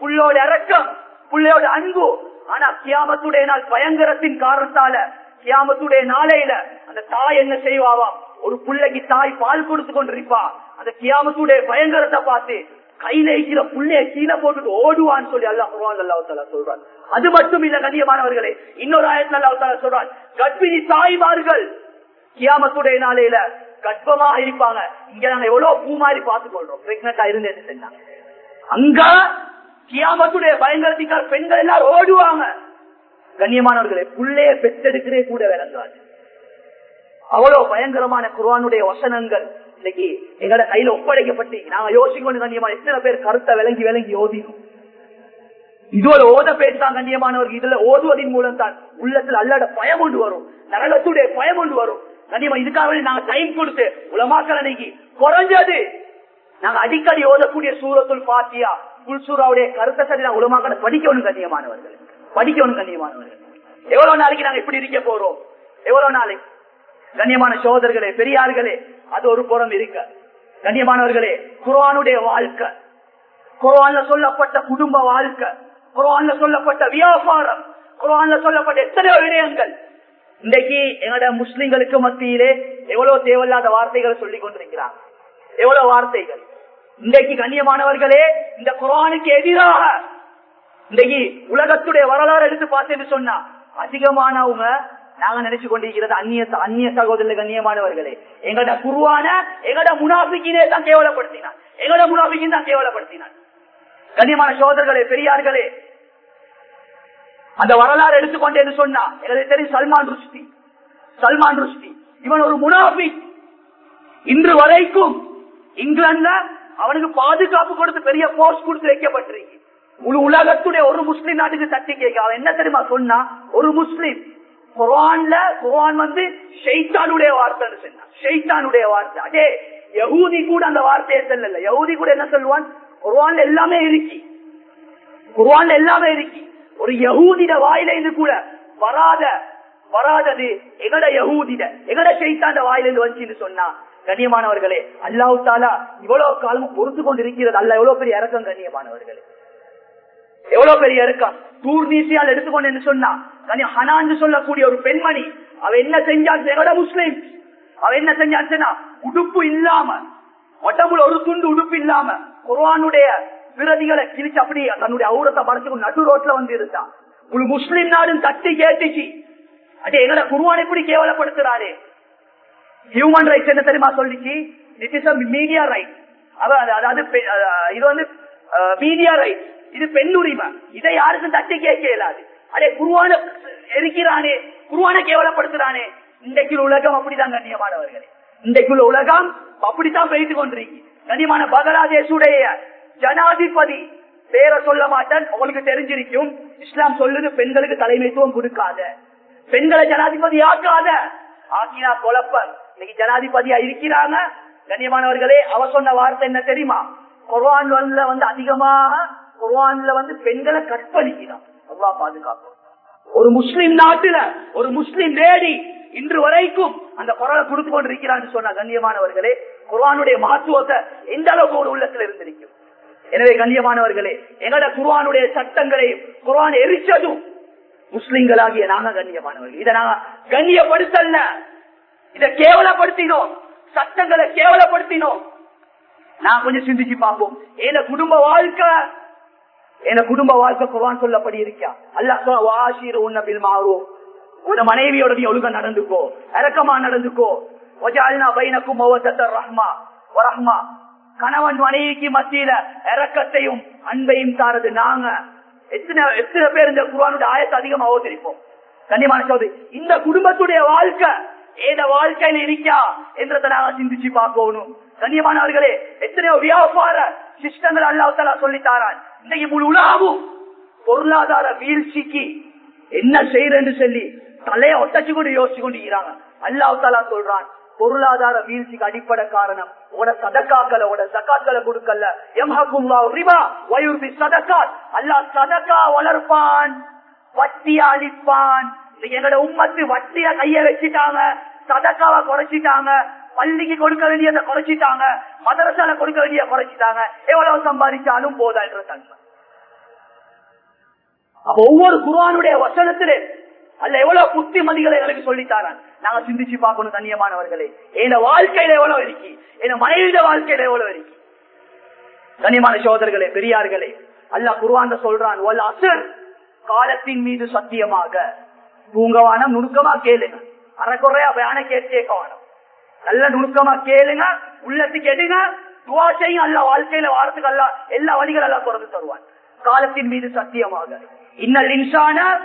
புள்ளோட இறக்கம் புள்ளையோட அன்பு. ஆனா கியாமத்துடைய நாள் பயங்கரத்தின் காரணத்தால கியாமத்துடைய நாளையில அந்த தாய் என்ன செய்வாவாம்? ஒரு பிள்ளைக்கு தாய் பால் கொடுத்து கொண்டிருப்பா. அந்த கியாமத்துடைய பயங்கரத்தை பார்த்து கையில இருக்கிற புள்ளைய கீழே போட்டுட்டு ஓடுவான்னு சொல்லி அல்லா குர்ஆன் அல்லாஹ் தாலா சொல்றான். அது மட்டும் இல்ல கண்ணியமானவர்களே இன்னொரு ஆயத்துல அல்லாஹ் சொல்றான் கர்ப்பிணி தாய்மார்கள் கியாமத்துடைய நாளையில கர்ப்பமா இருப்பாங்க. இங்க நாங்க எவ்வளவு பூ மாதிரி பார்த்து கொள்றோம் பிரெக்னண்டா அங்க கியாமத்துடைய பயங்கரத்திக்கார் பெண்கள் எல்லாரும் ஓடுவாங்க. கண்ணியமானவர்களே புள்ளைய பெற்றெடுக்கிறே கூட விளங்காது. அவ்வளவு பயங்கரமான குர்வானுடைய வசனங்கள். இன்னைக்கு எங்களோட கையில ஒப்படைக்கப்பட்டு நாங்க யோசிக்கணும் கண்ணியமான எத்தனை பேர் கருத்தை விளங்கி விளங்கி ஓதினோம் இதோட ஓத பேசுதான் கண்ணியமானவர்கள். இதுல ஓதுவதன் மூலம் தான் உள்ளத்துல அல்லட பயம் கொண்டு வரும். நரகத்துடைய பயம் கொண்டு வரும். கண்ணியமா இதுக்காக நாங்க டைம் கொடுத்து உலமாக்கல் அன்னைக்கு குறைஞ்சது. நாங்க அடிக்கடி ஓதக்கூடிய சூரத்துல் பாத்தியா புல்சூராவுடைய கருத்தை சரி நாங்க உலமாக்கலை படிக்கணும் கண்ணியமானவர்கள். படிக்கணும் கண்ணியமானவர்கள். எவ்வளவு நாளைக்கு நாங்க இப்படி இருக்க போறோம்? எவ்வளவு நாளைக்கு? கண்ணியமான சோதர்களே பெரியார்களே அது ஒரு புறம் இருக்க. கண்ணியமானவர்களே குரானுடைய வாழ்க்கை. குரான்ல சொல்லப்பட்ட குடும்ப வாழ்க்கை. குரான்ல சொல்லப்பட்ட வியாபாரம் குரான்ல சொல்லப்பட்ட எத்தனையோ விடயங்கள். இன்றைக்கு எங்களோட முஸ்லிம்களுக்கு மத்தியிலே எவ்வளவு தேவையில்லாத வார்த்தைகளை சொல்லிக் கொண்டிருக்கிறாங்க. எவ்வளவு வார்த்தைகள். இன்றைக்கு கண்ணியமானவர்களே இந்த குரானுக்கு எதிராக இன்றைக்கு உலகத்துடைய வரலாறு எடுத்து பார்த்தேன்னு சொன்னா அதிகமானவங்க நாங்க நினைச்சு கொண்டிருக்கிறது அந்நிய அந்நிய சகோதரர்கள் கண்ணியமானவர்களே. எங்கட குருவான எங்கட முனாபிக்கினே தான் கேவலப்படுத்தினான். எங்கட முனாபிக்கின் தான் கேவலப்படுத்தினான். கண்ணியமான சோதர்களே பெரியார்களே அந்த வரலாறு எடுத்துக்கொண்டேன்னு சொன்னா எனக்கு தெரியும் சல்மான் ருஷ்டி சல்மான் ருஷ்டி இவன் ஒரு முனாபி இன்று வரைக்கும் இங்கிலாந்துல அவனுக்கு பாதுகாப்பு கொடுத்து பெரிய போஸ்ட் கொடுத்து வைக்கப்பட்டிருக்கு. முழு உலகத்துடைய ஒரு முஸ்லீம் நாட்டுக்கு தட்டி கேட்க அவன் என்ன தெரியுமா சொன்னா ஒரு முஸ்லீம் குரான்ல குரான் வந்து ஷெய்தானுடைய வார்த்தைன்னு சொன்னா ஷெய்தானுடைய வார்த்தை. அதே யகுதி கூட அந்த வார்த்தையை சொல்லல. யகுதி கூட என்ன சொல்லுவான்? குரான்ல எல்லாமே இருக்கு. குரான்ல எல்லாமே இருக்கு. ஒரு யகூதிட வாயில இருந்து கூட வராத வராதது எங்கட யகூதிட எங்கட செய்தாண்ட வாயில இருந்து வந்துச்சுன்னு சொன்னா கண்ணியமானவர்களே அல்லாஹு தாலா இவ்வளவு காலம் பொறுத்து கொண்டு இருக்கிறது அல்ல எவ்வளவு பெரிய இறக்கம் கண்ணியமானவர்களே. எவ்வளவு பெரிய இறக்கம்? தூர் நீசியால் எடுத்துக்கொண்டு சொன்னா கண்ணியம் ஹனான்னு சொல்லக்கூடிய ஒரு பெண்மணி அவ என்ன செஞ்சான் எங்கட முஸ்லீம். அவ என்ன செஞ்சாச்சுன்னா உடுப்பு இல்லாம உடம்புல ஒரு துண்டு உடுப்பு இல்லாம குர்வானுடைய விரதிகளை கிழிச்சு அப்படி தன்னுடைய அவுரத்தை படைச்சு நடு ரோட்ல வந்து இருந்தான் ஒரு முஸ்லிம் நாடும் தட்டி கேட்டுச்சு அடே எங்களை குருவான் எப்படி கேவலப்படுத்துறாரு? ஹியூமன் ரைட்ஸ் என்ன தெரியுமா சொல்லிச்சு? இட் இஸ் மீடியா ரைட் அதாவது இது வந்து மீடியா ரைட் இது பெண்ணுரிமை இதை யாருக்கும் தட்டி கேட்க இயலாது. அடே குருவான எரிக்கிறானே. குருவான கேவலப்படுத்துறானே. இன்றைக்குள்ள உலகம் அப்படிதான் கண்ணியமானவர்களே. இன்றைக்குள்ள உலகம் அப்படித்தான் போயிட்டு கொண்டிருக்கு. கண்ணியமான பங்களாதேஷுடைய ஜனாதிபதி பேரை சொல்ல மாட்டேன் உங்களுக்கு தெரிஞ்சிருக்கும். இஸ்லாம் சொல்லுது பெண்களுக்கு தலைமைத்துவம் கொடுக்காத. பெண்களை ஜனாதிபதி ஆக்காத. ஆக்கினா குழப்பம். இன்னைக்கு ஜனாதிபதியா இருக்கிறாங்க? கண்ணியமானவர்களே அவ சொன்ன வார்த்தை என்ன தெரியுமா? குர்வான்ல வந்து அதிகமாக குர்வான்ல வந்து பெண்களை கற்பழிக்கிறான் அல்லா பாதுகாப்பு ஒரு முஸ்லிம் நாட்டுல ஒரு முஸ்லிம் லேடி இன்று வரைக்கும் அந்த குரலை கொடுத்து கொண்டிருக்கிறான்னு சொன்ன கண்ணியமானவர்களே குர்வானுடைய மகத்துவத்தை எந்த அளவுக்கு ஒரு உள்ளத்துல இருந்திருக்கும்? எனவே கண்ணியமானவர்களே எங்கட குர்வானுடைய சட்டங்களை குர்வான் எரிச்சதும் முஸ்லிம்களாகிய நாங்க கண்ணியமானவர்கள். இதை நாங்க கண்ணியப்படுத்தல இதை கேவலப்படுத்தினோம். சட்டங்களை கேவலப்படுத்தினோம். நான் கொஞ்சம் சிந்திச்சு பார்ப்போம். என குடும்ப வாழ்க்கை? என குடும்ப வாழ்க்கை குர்வான் சொல்லப்படி இருக்கா? அல்லா வாஷீர் உன்னபில் மாறும் உன மனைவியோட நீ ஒழுங்கா நடந்துக்கோ. இறக்கமா நடந்துக்கோ. பைனக்கும் ரஹ்மா. ரஹ்மா. கணவன் மனைவிக்கு மத்தியில இறக்கத்தையும் அன்பையும் தாரது. நாங்க எத்தனை எத்தனை பேர் இந்த குருவானுடைய ஆயத்தை அதிகமா அவதரிப்போம்? கண்ணியமான சோதரி இந்த குடும்பத்துடைய வாழ்க்கை ஏத வாழ்க்கையில இருக்கா என்றதை நாங்க சிந்திச்சு பார்க்கணும். கண்ணியமானவர்களே எத்தனையோ வியாபார சிஸ்டங்கள் அல்லாஹாலா சொல்லித்தாரான் இன்னைக்கு முழு உலாவும் பொருளாதார வீழ்ச்சிக்கு என்ன செய்யறேன்னு சொல்லி தலைய ஒட்டச்சு கொண்டு யோசிச்சு கொண்டிருக்கிறாங்க அல்லாஹாலா சொல்றான் பொருளாதார வீழ்ச்சிக்கு அடிப்படை காரணம். உட சதக்காக்களை உட சக்காக்களை கொடுக்கல. எம்ஹகுல்லா ரிபா வயுர்பி சதக்காத். அல்லாஹ் சதக்கா வளர்ப்பான் வட்டியா அழிப்பான் எங்களோட உம்மத்து வட்டியா கைய வச்சுட்டாங்க சதக்காவை குறைச்சிட்டாங்க பள்ளிக்கு கொடுக்க வேண்டியதை குறைச்சிட்டாங்க மதரசால கொடுக்க வேண்டிய குறைச்சிட்டாங்க. எவ்வளவு சம்பாதிச்சாலும் போதா என்ற தன்மை. ஒவ்வொரு குருவானுடைய வசனத்திலே அல்ல எவ்வளவு புத்திமதிகளை எனக்கு சொல்லித்தாரான் நாங்க சிந்திச்சு பார்க்கணும் கண்ணியமானவர்களே. என் வாழ்க்கையில எவ்வளவு இருக்கு? என் மனைவிட வாழ்க்கையில எவ்வளவு இருக்கு? கண்ணியமான சோதர்களே பெரியார்களே அல்ல குருவான் சொல்றான் அசர் காலத்தின் மீது சத்தியமாக. தூங்கவானம் நுணுக்கமா கேளுங்க. அறக்குறையா பயான கேட்கவானம் நல்ல நுணுக்கமா கேளுங்க உள்ளத்து கேட்டுங்க துவா செய்யும் அல்ல வாழ்க்கையில வாரத்துக்கு அல்ல எல்லா வழிகள் எல்லாம் திறந்து தருவான். காலத்தின் மீது சத்தியமாக. இன்னல் இன்சான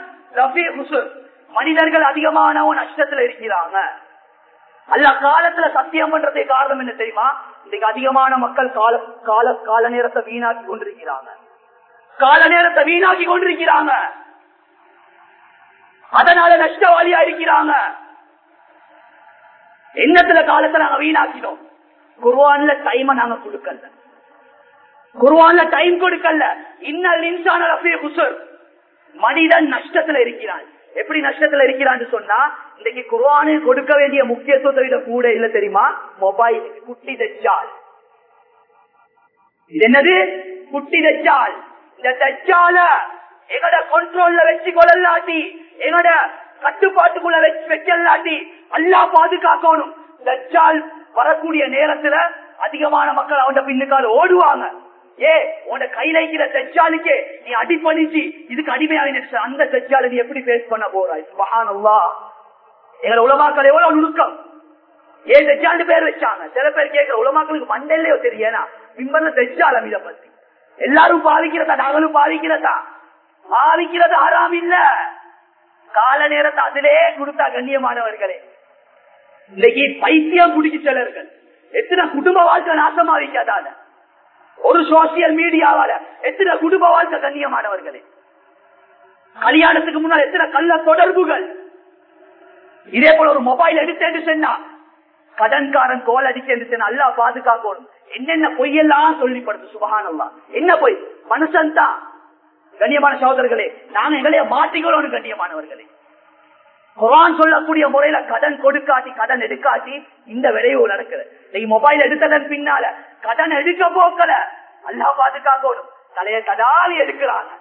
மனிதர்கள் அதிகமானவன் நஷ்டத்துல இருக்கிறாங்க. அல்ல காலத்துல சத்தியம் பண்றதே காரணம் என்ன தெரியுமா? இன்னைக்கு அதிகமான மக்கள் கால கால கால நேரத்தை வீணாக்கி கொண்டிருக்கிறாங்க. கால நேரத்தை வீணாக்கி கொண்டிருக்கிறாங்க. அதனால நஷ்டவாளியா இருக்கிறாங்க. என்னத்துல காலத்தை நாங்க வீணாக்கினோம் குருவான்ல டைம நாங்க கொடுக்கல. குருவான்ல டைம் கொடுக்கல. இன்னல் இன்சான மனிதன் நஷ்டத்துல இருக்கிறான். எப்படி நஷ்டத்துல இருக்கிறான்னு சொன்னா இன்னைக்கு குர்ஆனு கொடுக்க வேண்டிய முக்கியத்துவத்தை விட கூட இல்ல தெரியுமா? மொபைல் குட்டி தச்சால் என்னது? குட்டி தச்சால் இந்த தச்சால எங்கட கண்ட்ரோல்ல வச்சு கொள்ளலாட்டி எங்கட கட்டுப்பாட்டுக்குள்ள வச்சு வைக்கலாட்டி அல்லா பாதுகாக்கணும். தச்சால் வரக்கூடிய நேரத்துல அதிகமான மக்கள் அவன் பின்னுக்கால ஓடுவாங்க. ஏ உன கையில இருக்கிற தச்சாலுக்கே நீ அடிப்பணிச்சு இதுக்கு அடிமையாக அந்த தச்சாலு நீ எப்படி பேஸ் பண்ண போறாய்? மகானல்லா எங்களை உலமாக்கள் எவ்வளவு நுணுக்கம். ஏன் தச்சாலு பேர் வச்சாங்க? சில பேர் கேட்கிற உலமாக்களுக்கு மண்டல்லையோ தெரியனா மிம்பர்ல தஜ்ஜாலம் இதை பத்தி எல்லாரும் பாவிக்கிறதா? நாங்களும் பாதிக்கிறதா பாதிக்கிறது ஆறாம் இல்ல. கால நேரத்தை அதிலே கொடுத்தா கண்ணியமானவர்களே. இன்னைக்கு பைத்தியம் குடிக்கு சிலர்கள். எத்தனை குடும்ப வாழ்க்கை நாசமா வைக்காதான ஒரு சோசியல் மீடியாவால எத்தனை குடும்ப வாழ்க்கை கண்ணியமானவர்களே. கல்யாணத்துக்கு முன்னால் எத்தனை கள்ள தொடர்புகள். இதே போல ஒரு மொபைல் எடுத்து சொன்னா கடன்காரன் கோல் அடிச்சு நல்லா பாதுகாக்கணும். என்னென்ன பொய்யெல்லாம் சொல்லிப்படுது சுபகானல்லா என்ன பொய்? மனுஷன் தான். கண்ணியமான சகோதரர்களே நாங்க எங்களைய மாட்டிக்கிறோம் கண்ணியமானவர்களே. குரான் சொல்லக்கூடிய முறையில கடன் கொடுக்காட்டி கடன் எடுக்காட்டி இந்த விளைவு நடக்குது. நீ மொபைல் எடுத்ததன் பின்னால கடன் எடுக்க போக்கல. அல்லா பாதுகாக்கணும். தலைய கடாலி எடுக்கிறாங்க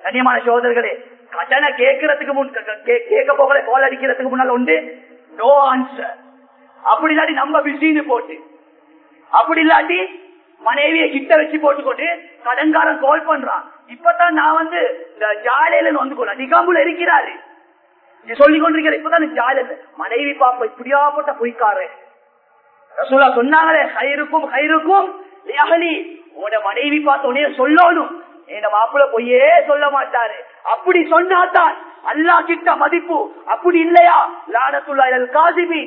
கண்ணியமான சோதர்களே கடனை கேட்கறதுக்கு முன் கேட்க போகல கோல் அடிக்கிறதுக்கு முன்னால உண்டு? நோ ஆன்சர் அப்படி இல்லாட்டி நம்ம பிஸின்னு போட்டு அப்படி இல்லாட்டி மனைவியை கிட்ட வச்சு போட்டுக்கொண்டு கடன்காரன் கோல் பண்றான். இப்பதான் நான் வந்து இந்த ஜாலையில வந்து கொள்ள நிகாம்புல இருக்கிறாரு. சொல்லிக் கொண்டிருக்கிற இப்பதான் ஜாலிய மனைவி பாப்ப இப்படியாப்பட்ட பொய்க்காரு ரசூலா சொன்னாங்களே கயிறுக்கும் கயிறுக்கும் உன்னோட மனைவி பார்த்த உடனே சொல்லணும். என் மாப்பிள்ள பொய்யே சொல்ல மாட்டாரு. அப்படி சொன்னாதான் அல்லா கிட்ட மதிப்பு. அப்படி இல்லையா? லானத்துள்ள காசிமி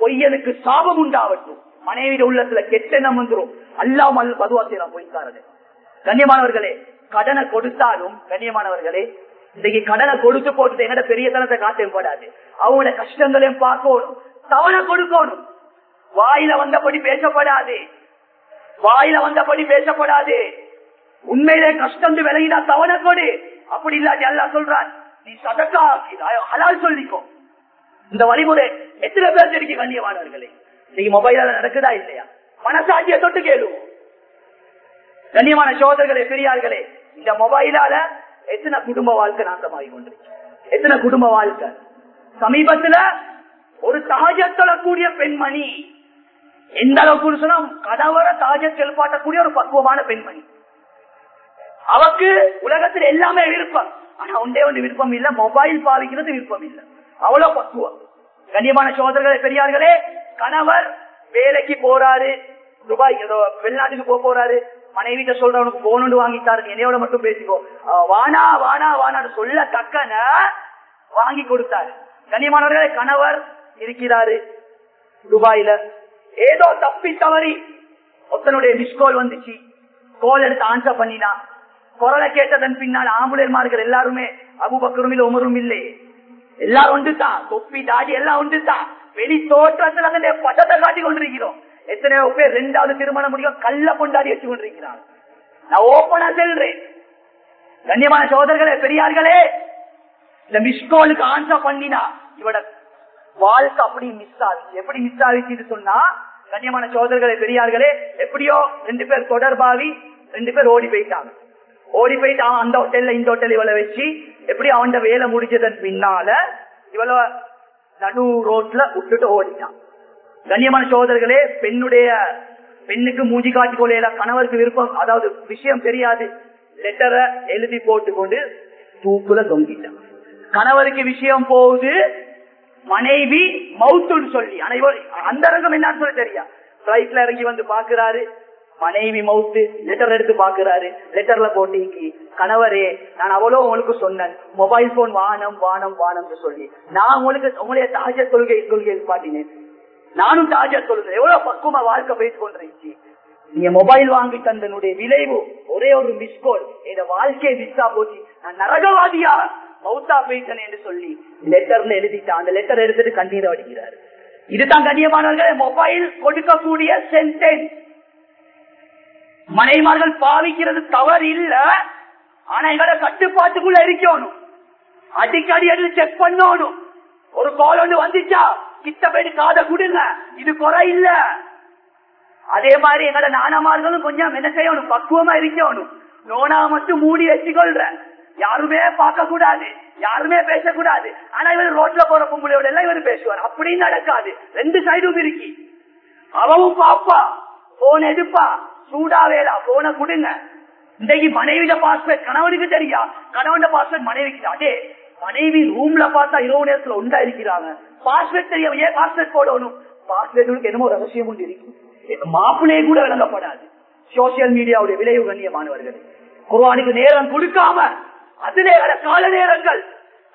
பொய்யனுக்கு சாபம் உண்டாவட்டும் மனைவிட உள்ளத்துல கெட்டெண்ணம் வந்துடும் அல்லாம பதுவா செய்யலாம் பொய்க்காரது கண்ணியமானவர்களே கடனை கொடுத்தாலும் கண்ணியமானவர்களே இன்னைக்கு கடனை கொடுத்து போட்டு எங்கட பெரிய தனத்தை காட்டும் போடாது அவங்களோட கஷ்டங்களையும் பார்க்கணும். தவணை கொடுக்கணும். வாயில வந்தபடி பேசப்படாது. வாயில வந்தபடி பேசப்படாது. உண்மையிலே கஷ்டம் விலகினா தவணை கொடு. அப்படி இல்லாட்டி அல்லா சொல்றான் நீ சதக்கா ஹலால் சொல்லிக்கோ. இந்த வழிமுறை எத்தனை பேர் தெரிவிக்க கண்ணியமானவர்களே நீங்க மொபைலால நடக்குதா இல்லையா? மனசாட்சிய தொட்டு கேளுவோம். கண்ணியமான சோதர்களே பெரியார்களே இந்த மொபைலால எத்தனை குடும்ப வாழ்க்கை நாசமாகி கொண்டிருக்கு? எத்தனை குடும்ப வாழ்க்கை? சமீபத்துல ஒரு தாஜ தொழக்கூடிய பெண்மணி எந்த அளவுக்கு சொன்னா கணவர தாஜ செல்பாட்டக்கூடிய ஒரு பக்குவமான பெண்மணி. அவக்கு உலகத்தில் எல்லாமே விருப்பம். ஆனா ஒன்றே ஒன்று விருப்பம் இல்ல. மொபைல் பாவிக்கிறது விருப்பம் இல்ல. அவ்வளவு பக்குவம். கண்ணியமான சோதர்களே பெரியார்களே கணவர் வேலைக்கு போறாரு. துபாய் ஏதோ வெளிநாட்டுக்கு போக போறாரு. மனைவிட்ட சொல்றவனுக்கு போனு வாங்கிட்டாரு. என்னையோட மட்டும் பேசிக்கோ. வானா வானா வானான்னு சொல்ல தக்கன வாங்கி கொடுத்தாரு. கண்ணியமானவர்களே கணவர் இருக்கிறாரு துபாயில. ஏதோ தப்பி தவறி ஒத்தனுடைய மிஸ்கால் வந்துச்சு. கோல் எடுத்து ஆன்சர் பண்ணினா. குரலை கேட்டதன் பின்னால் ஆம்புலன்மார்கள் எல்லாருமே அபுபக்கரும் இல்லை உமரும் இல்லை. எல்லாரும் ஒன்றுதான் தொப்பி தாடி எல்லாம் ஒன்றுதான் வெளி தோற்றத்தில் அங்கே பதத்தை காட்டி கொண்டிருக்கிறோம். எத்தனையோ பேர் ரெண்டாவது திருமணம் முடியும் கல்ல கொண்டாடி வச்சு கொண்டிருக்கிறாங்க நான் ஓப்பனா செல்றேன். கண்ணியமான சோதர்களே பெரியார்களே இந்த மிஸ்கோலுக்கு ஆன்சர் பண்ணினா இவட வாழ்க்கை அப்படி மிஸ் ஆகுச்சு எப்படி மிஸ் ஆகுச்சுன்னு சொன்னா கண்ணியமான சோதர்களே பெரியார்களே எப்படியோ ரெண்டு பேர் தொடர்பாவி ரெண்டு பேர் ஓடி போயிட்டாங்க. ஓடி போயிட்டு அவன் அந்த ஹோட்டல்ல இந்த ஹோட்டல் இவளை வச்சு எப்படி அவன் வேலை முடிஞ்சதன் பின்னால இவள நடு ரோட்ல விட்டுட்டு ஓடிட்டான். கண்ணியமான சோதர்களே பெண்ணுடைய பெண்ணுக்கு மூஞ்சி காட்டி கொள்ளையில கணவருக்கு விருப்பம் அதாவது விஷயம் தெரியாது. லெட்டரை எழுதி போட்டு கொண்டு தூக்குல தொங்கிட்டான். கணவருக்கு விஷயம் போகுது மனைவி மவுத்துன்னு சொல்லி அனைவர் அந்த ரகம் என்னன்னு சொல்ல தெரியா? பிளைட்ல இறங்கி வந்து பாக்குறாரு மனைவி மவுத்து லெட்டர் எடுத்து பாக்குறாரு லெட்டர்ல போட்டிக்கு கணவரே நான் அவ்வளவு உங்களுக்கு சொன்னேன். மொபைல் போன் வானம் வானம் வானம் சொல்லி. நான் உங்களுக்கு உங்களுடைய தாஜ கொள்கை கொள்கை பாட்டினேன் நானும் தாஜா சொல்லுங்க எவ்வளவு பக்குவமா வாழ்க்கை போயிட்டு கொண்டிருந்துச்சு. நீங்க மொபைல் வாங்கி தந்தனுடைய விளைவு ஒரே ஒரு மிஸ்கோல் என் வாழ்க்கையை மிஸ்ஸா போச்சு. நான் நரகவாதியா? மௌத்தா போயிட்டேன் என்று சொல்லி லெட்டர்ல எழுதிட்டான் அந்த லெட்டர் எடுத்துட்டு கண்ணீர் அடிக்கிறார் இதுதான் கண்ணியமானவர்கள் மொபைல் கொடுக்கக்கூடிய சென்டென்ஸ் மனைமார்கள் பாவிக்கிறது தவறு இல்ல ஆனா எங்களோட கட்டுப்பாட்டுக்குள்ள இருக்கணும். அடிக்கடி எடுத்து செக் பண்ணணும். ஒரு கால் ஒன்று வந்துச்சா கிட்ட போயிட்டு காதை கொடுங்க இது குறை இல்ல. அதே மாதிரி எங்களோட நானமார்களும் கொஞ்சம் என்ன செய்யணும் பக்குவமா இருக்கணும். நோனா மட்டும் மூடி வச்சுக்கொள்றேன். யாருமே பார்க்க கூடாது யாருமே பேசக்கூடாது. ஆனா இவர் ரோட்ல போற பொம்பளையோட எல்லாம் இவர் பேசுவார். அப்படின்னு நடக்காது. ரெண்டு சைடும் இருக்கு. அவவும் பாப்பா. போன் எடுப்பா. சூடா வேலா. போன கொடுங்க. இன்றைக்கு மனைவிட பாஸ்வேர்ட் கணவனுக்கு தெரியா? கணவன் பாஸ்வேர்ட் மனைவிக்கு அதே மனைவி ரூம்ல பார்த்தா இரவு நேரத்துல உண்டா இருக்கிறாங்க. பாஸ்வேர்ட் தெரியும் ஏன் பாஸ்வேர்ட் போடணும்? பாஸ்வேர்டுக்கு என்னமோ ரகசியம் உண்டு இருக்கு. மாப்பிள்ளையே கூட விளங்கப்படாது. சோசியல் மீடியாவுடைய விளைவு கண்ணியமானவர்கள். குர்ஆனுக்கு நேரம் கொடுக்காம அதிலே வர கால நேரங்கள்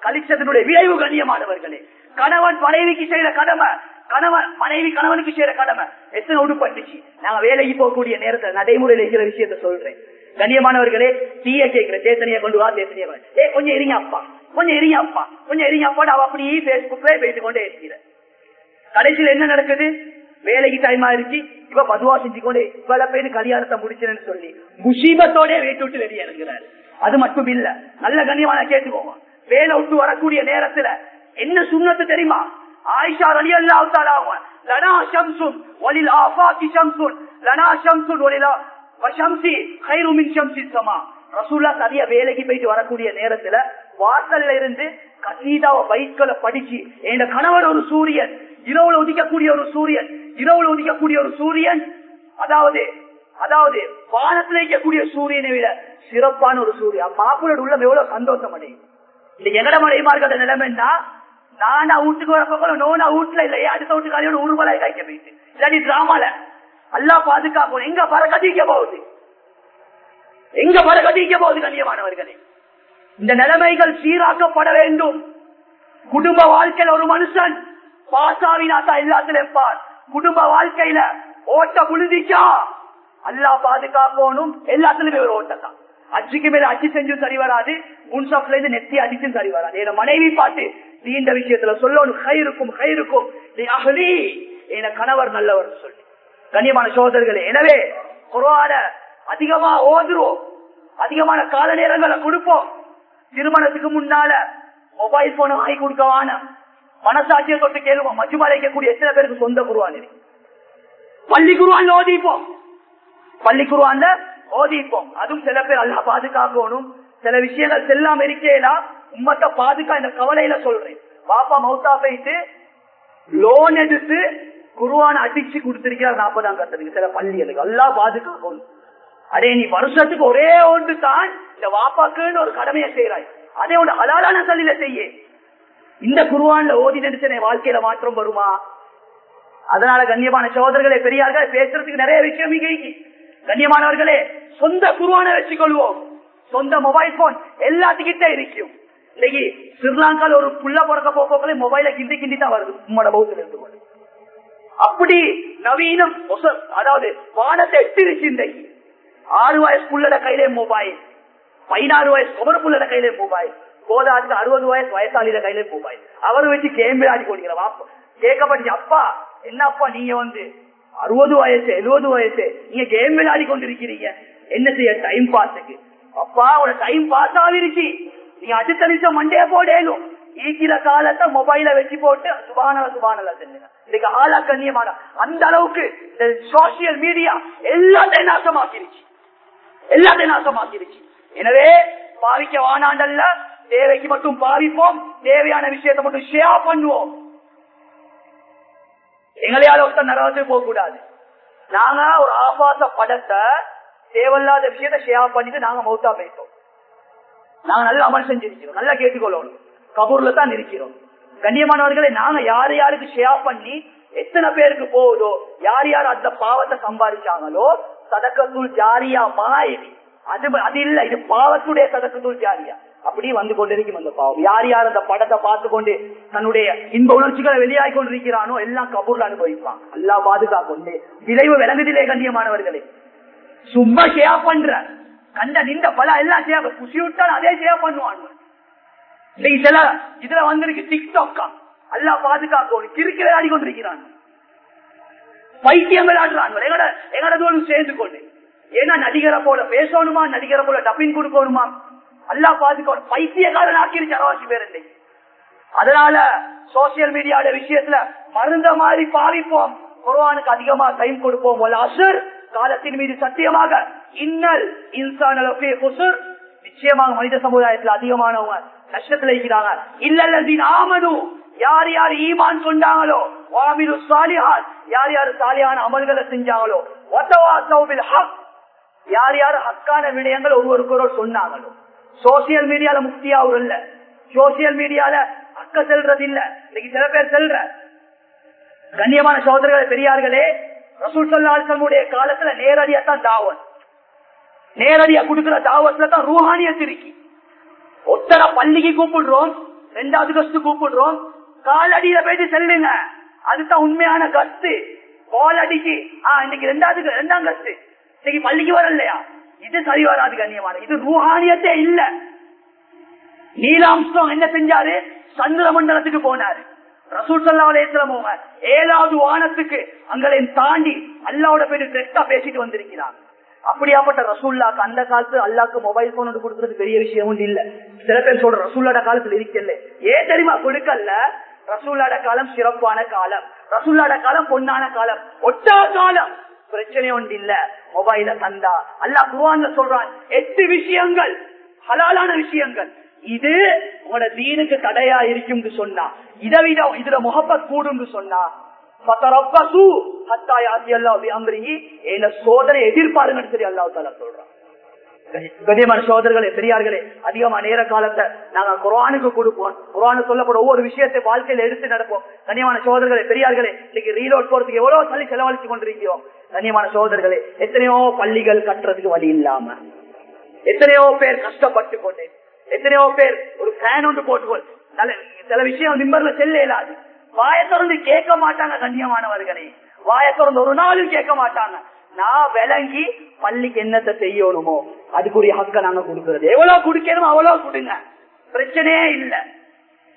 கழிச்சதனுடைய விளைவு கண்ணியமானவர்களே. கணவன் மனைவிக்கு செய்த கடமை கணவன் மனைவி கணவனுக்கு செய்யற கடமை. எத்தனை உடுப்பட்டுச்சு. நாங்க வேலைக்கு போகக்கூடிய நேரத்துல நடைமுறையில இருக்கிற விஷயத்த சொல்றேன். கண்ணியமானவர்களே தீய கேட்கிற தேத்தனையை கொண்டு வா தேத்தனைய ஏ கொஞ்சம் எரிங்க அப்பா. கொஞ்சம் எரிங்க அப்பா. கொஞ்சம் எரிங்க அப்பா அவ அப்படியே பேஸ்புக்ல பேசிக் கொண்டே இருக்கிற கடைசியில் என்ன நடக்குது? வேலைக்கு டைம் ஆயிருச்சு. இவ பதுவா செஞ்சு கொண்டு இவ்வளவு பேரு கல்யாணத்தை முடிச்சேன்னு சொல்லி முசீபத்தோட வீட்டு விட்டு வெளியே இறங்குறாரு. அது மட்டும் இல்ல. நல்ல கண்ணியமான கேட்டுக்கோங்க வேலை விட்டு வரக்கூடிய நேரத்துல என்ன சுண்ணத்து தெரியுமா? ஆயிஷா அலி அல்லாஹ் லனா ஷம்சுன் வலில் ஆஃபாகி ஷம்சுன் லனா ஷம்சுன் வலிலா வஷம்சி கைரு மின் ஷம்சி சமா ரசூல்லா வேலைக்கு போயிட்டு வரக்கூடிய நேரத்துல வாசல்ல இருந்து கசீதாவ பைக்களை படிச்சு என் கணவர் ஒரு சூரியன் இரவுல உதிக்கக்கூடிய ஒரு சூரியன் இரவுல உதிக்கக்கூடிய ஒரு சூரியன் அதாவது அதாவது வானத்துல இருக்கக்கூடிய சூரியனை விட சிறப்பான ஒரு சூரியா. மாப்பிளோட உள்ளம் எவ்வளவு சந்தோஷம் அடையும் இன்னைக்கு எங்கட இருக்கிற நிலைமைன்னா நானா வீட்டுக்கு வர பக்கம் நோனா வீட்டுல இல்லையா அடுத்த வீட்டுக்காரையோட உருவலாய் காய்க்க போயிட்டு? இல்லாட்டி டிராமால. அல்லா பாதுகாக்கணும் எங்க பறக்கதிக்க போகுது? எங்க பறக்கதிக்க போகுது கண்ணியமானவர்களே? இந்த நிலைமைகள் சீராக்கப்பட வேண்டும். குடும்ப வாழ்க்கையில ஒரு மனுஷன் பாசாவினாத்தா எல்லாத்திலும் இருப்பார் குடும்ப வாழ்க்கையில ஓட்ட புழுதிச்சா அல்லா பாதுகாப்போனும் எல்லாத்துலயுமே ஒரு ஓட்டத்தான் அச்சுக்கு மேல அச்சு செஞ்சும் சரி வராது முன்சாப்ல இருந்து நெத்தி அடிச்சும் சரி வராது. என் மனைவி பார்த்து நீ இந்த விஷயத்துல சொல்லணும். கயிறுக்கும் கயிறுக்கும் நீ அகலி. என கணவர் நல்லவர் சொல்லி. கண்ணியமான சோதர்களே எனவே குரான அதிகமா ஓதுருவோம் அதிகமான கால நேரங்களை கொடுப்போம். திருமணத்துக்கு முன்னால மொபைல் போன வாங்கி கொடுக்கவான மனசாட்சியை தொட்டு கேள்வோம். மஜ்மா எத்தனை பேருக்கு சொந்த குருவான் பள்ளி குருவான் ஓதிப்போம். பள்ளி குருவான் ஓதிப்போம். அதுவும் சில பேர் அல்லா பாதுகாக்கணும். சில விஷயங்கள் செல்லாம இருக்கேனா உம்மத்தை பாதுகா இந்த கவலையில சொல்றேன். பாப்பா மௌத்தா போயிட்டு லோன் எடுத்து குருவான அடிச்சு கொடுத்திருக்கிறார் நாற்பதாம் கட்டத்துக்கு. சில பள்ளிகளுக்கு அல்லா பாதுகாக்கணும். அதே நீ வருஷத்துக்கு ஒரே ஒன்று தான் இந்த வாப்பாக்குன்னு ஒரு கடமையை செய்யறாய் அதே ஒன்று அலாலான சல்லில செய்ய. இந்த குருவான்ல ஓதி நடிச்சனை வாழ்க்கையில மாற்றம் வருமா? அதனால கண்ணியமான சோதர்களை பெரியார்கள் பேசுறதுக்கு நிறைய விஷயம் இங்கே கண்ணியமானவர்களே சொந்த குருவான வச்சுக்கொள்வோம். சொந்த மொபைல் போன் எல்லாத்துக்கிட்டே இருக்கும். இன்னைக்கு ஸ்ரீலங்கால ஒரு புள்ள பிறக்க போக்கோக்களே மொபைல கிண்டி கிண்டி தான் வருது. உம்மோட பௌத்தில் இருந்து அப்படி நவீனம் ஒச- அதாவது வானத்தை எட்டிருச்சு இன்றைக்கு ஆறு வயசு புள்ளட கையிலே மொபைல் பதினாறு வயசு குமர புள்ளட கையிலே மொபைல் கோதாருக்கு அறுபது வயசு வயசாளியில கையிலே மொபைல் அவர் வச்சு கேம் விளையாடி கொண்டிருக்கிற கேட்கப்பட்டு அப்பா என்னப்பா நீங்க வந்து அறுபது வயசு எழுபது வயசு. நீங்க கேம் விளையாடி கொண்டிருக்கிறீங்க. என்ன செய்ய? டைம் பாஸுக்கு அப்பா உன டைம் பாஸ் ஆகிருச்சு. நீ அடுத்த நிமிஷம் மண்டே போடேனும் ஈக்கிற காலத்தை மொபைல வச்சு போட்டு சுபானல சுபானல செஞ்சுங்க இன்னைக்கு ஆளா கண்ணியமான அந்த அளவுக்கு இந்த சோசியல் மீடியா எல்லாத்தையும் நாசமாக்கிருச்சு. எல்லாத்தையும் நாசமாக்கிருச்சு. எனவே பாவிக்க வானாண்டல்ல. தேவைக்கு மட்டும் பாவிப்போம். தேவையான விஷயத்தை மட்டும் ஷேர் பண்ணுவோம். எங்களையால ஒருத்தர் நரகத்துக்கு போக கூடாது. நாங்க ஒரு ஆபாச படத்தை தேவையில்லாத விஷயத்தை ஷேர் பண்ணிட்டு நாங்க மௌத்தா போயிட்டோம் நாங்க நல்ல அமல் செஞ்சிருக்கிறோம். நல்லா கேட்டுக்கொள்ளணும். கபூர்ல தான் இருக்கிறோம். கண்ணியமானவர்களை நாங்க யார் யாருக்கு ஷேர் பண்ணி எத்தனை பேருக்கு போகுதோ யார் யார் அந்த பாவத்தை சம்பாதிச்சாங்களோ சதக்கத்துள் ஜாரியா மாயி அது அது இல்ல இது பாவத்துடைய சதக்கத்துள் ஜாரியா. அப்படியே வந்து கொண்டிருக்கும் அந்த பாவம். யார் யார் அந்த படத்தை பார்த்து கொண்டு தன்னுடைய இந்த உணர்ச்சிகளை வெளியாகி கொண்டிருக்கிறானோ எல்லாம் கபூர்ல அனுபவிப்பான். அல்லா பாதுகாக்கொண்டு விளைவு விளங்குதிலே கண்ணியமானவர்களே. சும்மா ஷேர் பண்ற. கண்ட நின்ற பல எல்லாம் சேவை குசி விட்டால் அதே ஷேர் பண்ணுவான். இதுல இதுல வந்திருக்கு டிக்டாக்கா எல்லாம் பாதுகாக்கணும் கிறுக்கு விளையாடி கொண்டிருக்கிறான். பைத்தியம் விளையாடுறான். எங்கட எங்கட தோலும் சேர்ந்து கொண்டு. ஏன்னா நடிகரை போல பேசணுமா நடிகரை போல டப்பிங் கொடுக்கணுமா? அல்லா பாதுகாக்கணும் பைத்தியக்காரன் ஆக்கிருச்சு அரவாசி பேர் இல்லை. அதனால சோசியல் மீடியாவோட விஷயத்துல மருந்த மாதிரி பாவிப்போம். குர்ஆனுக்கு அதிகமா டைம் கொடுப்போம். வல் அசுர் காலத்தின் மீது சத்தியமாக இன்னல் இன்சான் நிச்சயமாக நிச்சயமாக மனித சமுதாயத்துல அதிகமானவங்க நஷ்டத்துல இருக்கிறாங்க. இல்லல்ல ஆமனு. யார் யார் ஈமான் சொன்னாங்களோ வாமிலு சாலிஹாத் யார் யார் சாலியான அமல்களை செஞ்சாங்களோ ஒத்தவா சௌபில் ஹக். யார் யார் ஹக்கான விடயங்கள் ஒருவருக்கு சொன்னாங்களோ சோசியல் மீடியால முக்தியாவும் இல்ல. சோசியல் மீடியால அக்க செல்றது இல்ல. இன்னைக்கு சில பேர் செல்ற. கண்ணியமான சோதரர்களே பெரியார்களே ரசூல் சல்லாசனுடைய காலத்துல நேரடியா தான் தாவத். நேரடியா கொடுக்கிற தாவத்துல தான் ரூஹானியத் இருக்கு ஒத்தர பள்ளிக்கு கூப்பிடுறோம் ரெண்டாவது கஸ்து கூப்பிடுறோம் காலடியில போயிட்டு செல்லுங்க. அதுதான் உண்மையான கஸ்து காலடிக்கு ஆஹ் இன்னைக்கு ரெண்டாவது ரெண்டாம் கஸ்து இன்னைக்கு பள்ளிக்கு வரலையா? இது சரி வராது கண்ணியமான இது ரூஹானியத்தே இல்ல. நீலாம்சம் என்ன செஞ்சாரு? சந்திர மண்டலத்துக்கு போனாரு. ரசூல் சல்லா ஏழாவது வானத்துக்கு அங்களையும் தாண்டி அல்லாவோட பேரு டெஸ்டா பேசிட்டு வந்திருக்கிறாங்க. அப்படியாப்பட்ட ரசூல்லாக்கு அந்த காலத்து அல்லாக்கு மொபைல் போன் வந்து கொடுக்கறது பெரிய விஷயம் இல்ல. சில பேர் சொல்ற ரசூல்லாட காலத்துல இருக்கல ஏன் தெரியுமா? கொடுக்கல ரசூல்லாட காலம் சிறப்பான காலம். ரசூல்லாட காலம் பொன்னான காலம். ஒட்டா காலம். பிரச்சனை ஒன்று இல்ல மொபைல தந்தா. அல்லா குருவான் சொல்றான் எட்டு விஷயங்கள் ஹலாலான விஷயங்கள். இது உங்களோட தீனுக்கு தடையா இருக்கும் சொன்னா. இதை விட இதுல முகப்பத் கூடும் சொன்னா எதிர்பாருங்க எதிர்பாருங்கன்னு சொல்லி அல்லா தாலா சொல்றான். கண்ணியமான சோதர்களே பெரியார்களே அதிகமா நேர காலத்தை நாங்க குரானுக்கு கொடுப்போம். குரானு சொல்லப்பட ஒவ்வொரு விஷயத்தை வாழ்க்கையில எடுத்து நடப்போம். கண்ணியமான சோதர்களே பெரியார்களே இன்னைக்கு ரீலோட் போறதுக்கு எவ்வளவு தள்ளி செலவழிச்சு கொண்டிருக்கிறோம் கண்ணியமான சோதர்களே எத்தனையோ பள்ளிகள் கட்டுறதுக்கு வழி இல்லாம எத்தனையோ பேர் கஷ்டப்பட்டு கொண்டு எத்தனையோ பேர் ஒரு ஃபேன் ஒன்று போட்டுக்கொள். சில விஷயம் நிம்மர்ல செல்ல இயலாது. வாய திறந்து கேட்க மாட்டாங்க கண்ணியமானவர்களே. வாய திறந்து ஒரு நாளும் கேட்க மாட்டாங்க. நான் விளங்கி பள்ளிக்கு என்னத்தை செய்யணுமோ அதுக்குரிய ஹக்க நாங்க கொடுக்கறது. எவ்வளவு குடிக்கணும் அவ்வளவு கொடுங்க. பிரச்சனையே இல்ல.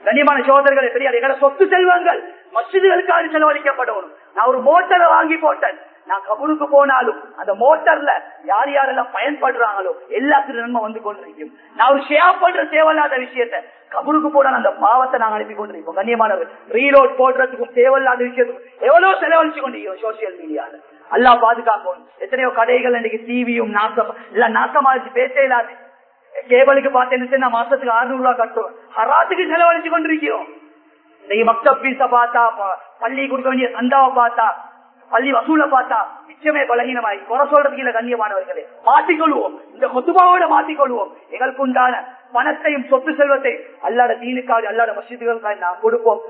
கண்ணியமான சோதர்களை பெரியார் எங்களை சொத்து செல்வங்கள். மசிதுகளுக்காக செலவழிக்கப்படணும். நான் ஒரு மோட்டரை வாங்கி போட்டேன். நான் கபூருக்கு போனாலும் அந்த மோட்டர்ல யார் யாரெல்லாம் பயன்படுறாங்களோ எல்லாத்துக்கும் நன்மை வந்து கொண்டிருக்கும். நான் ஒரு ஷேர் பண்ற தேவையில்லாத விஷயத்த கபூருக்கு போன அந்த பாவத்தை நாங்கள் அனுப்பி கொண்டிருக்கோம். கண்ணியமானவர் ரீலோட் போடுறதுக்கும் தேவையில்லாத விஷயத்துக்கும் எவ்வளவு செலவழிச்சு கொண்டிருக்கோம் சோசியல் மீடியால அல்லா பாதுகாக்கும் எத்தனையோ கடைகள் இன்னைக்கு டிவியும் நாசம் இல்ல நாசமாச்சு பேச இல்லாது கேபிளுக்கு பார்த்தேன்னு மாசத்துக்கு அறுநூறு ரூபாய் கட்டுவோம். ஹராத்துக்கு செலவழிச்சு கொண்டிருக்கிறோம். இன்னைக்கு மக்தப் பீஸ பார்த்தா பள்ளி கொடுக்க வேண்டிய சந்தாவை பார்த்தா பள்ளி வசூல பார்த்தா நிச்சயமே பலகீனமாய் குறை சொல்றதுக்கு இல்ல கண்ணியமானவர்களே. மாத்திக்கொள்வோம். இந்த கொத்துபாவோட மாத்திக்கொள்வோம். எங்களுக்கு உண்டான பணத்தையும் சொத்து செல்வத்தை அல்லாட தீனுக்காக அல்லாட மசிதுகளுக்காக நான் கொடுப்போம்.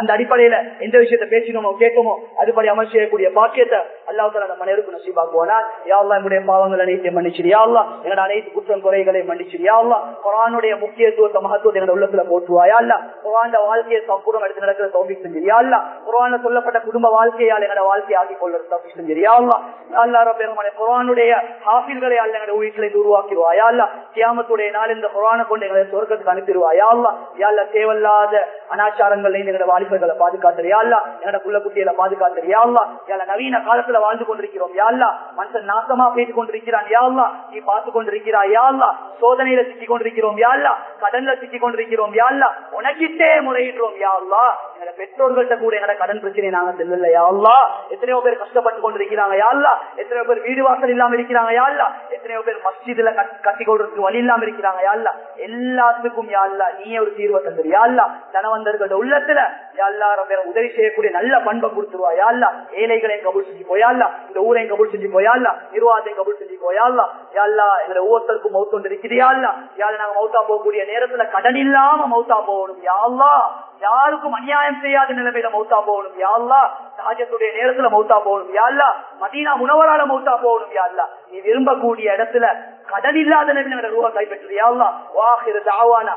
அந்த அடிப்படையில எந்த விஷயத்த பேசினோமோ கேட்கமோ அதுபடி அமல் செய்யக்கூடிய பாக்கியத்தை அல்லாவுக்கு நம்ம நேருக்கு நசீபாக்குவானா யாழ்லா என்னுடைய பாவங்கள் அனைத்தையும் மன்னிச்சிரு. யாழ்லா என்னோட அனைத்து குற்றம் குறைகளை மன்னிச்சிரு. யாழ்லா குரானுடைய முக்கியத்துவத்தை மகத்துவத்தை என்னோட உள்ளத்துல போட்டுவாயா இல்ல குரான் வாழ்க்கையை சம்பூர்ணம் எடுத்து நடக்கிற தோல்வி செஞ்சிரியா இல்ல குரான்ல சொல்லப்பட்ட குடும்ப வாழ்க்கையால் என்னோட வாழ்க்கையை ஆக்கி கொள்வது தோல்வி செஞ்சிரியா இல்ல அல்லாரோ குரானுடைய ஹாஃபில்களை அல்ல எங்களோட வீட்டில உருவாக்கிடுவாயா இல்ல கியாமத்துடைய நாள் இந்த குரான கொண்டு எங்களை சொர்க்கத்துக்கு அனுப்பிடுவா யாழ்லா யாழ்ல தேவையில்லாத அனாச்சாரங்கள்ல எங்களோட வாலிபர்களை பாதுகாத்துறியா யாழ்லா என்னோட புள்ள குட்டிகளை பாதுகாத்துறியா யாழ்லா யாழ நவீன காலத்துல வாழ்ந்து கொண்டிருக்கிறோம் யாழ்லா மனுஷன் நாசமா பேசிக் கொண்டிருக்கிறான் யாழ்லா நீ பார்த்து கொண்டிருக்கிறா யாழ்லா சோதனையில சிக்கிக் கொண்டிருக்கிறோம் யாழ்லா கடன்ல சிக்கிக் கொண்டிருக்கிறோம் யாழ்லா உனக்கிட்டே முறையிடுறோம் யாழ்லா எங்களோட பெற்றோர்கள்ட்ட கூட எங்களோட கடன் பிரச்சனை நாங்க செல்லல யாழ்லா எத்தனையோ பேர் கஷ்டப்பட்டு கொண்டிருக்கிறாங்க யாழ்லா எத்தனையோ பேர் வீடு வாசல் இல்லாம இருக்கிறாங்க யாழ்லா எத்தனையோ பேர் மஸ்ஜிதுல கட்டி கொள்றதுக்கு வழி இல்லாம இருக்கிறாங்க யாழ்லா எல்லாத்துக்கும் யாழ்லா நீயே ஒரு தீர்வை தந்துரு யாழ்லா தனவந்தர்களோட உள்ளத்துல யாழ்லார பேர உதவி செய்யக்கூடிய நல்ல பண்பை கொடுத்துருவா யாழ்லா ஏழைகளையும் கபூல் செஞ்சு போயாள்லா இந்த ஊரையும் கபூல் செஞ்சு போயாள்லா நிர்வாகத்தையும் கபூல் செஞ்சு போயாள்லா யாழ்லா இதுல ஒவ்வொருத்தருக்கும் மௌத்து ஒன்று இருக்கிறியாள்லா யாழ் நாங்க மௌத்தா போகக்கூடிய நேரத்துல கடன் இல்லாம மௌத்தா போகணும் யாழ்லா யாருக்கும் அநியாயம் செய்யாத நிலைமையில மௌத்தா போகணும் யாழ்லா ராஜத்துடைய நேரத்துல மௌத்தா போகணும் யாழ்லா மதீனா உணவரால மௌத்தா போகணும் யாழ்லா நீ விரும்பக்கூடிய இடத்துல கடன் இல்லாத நிலைமையில ரூபா கைப்பற்று யாழ்லா வாஹிர தாவானா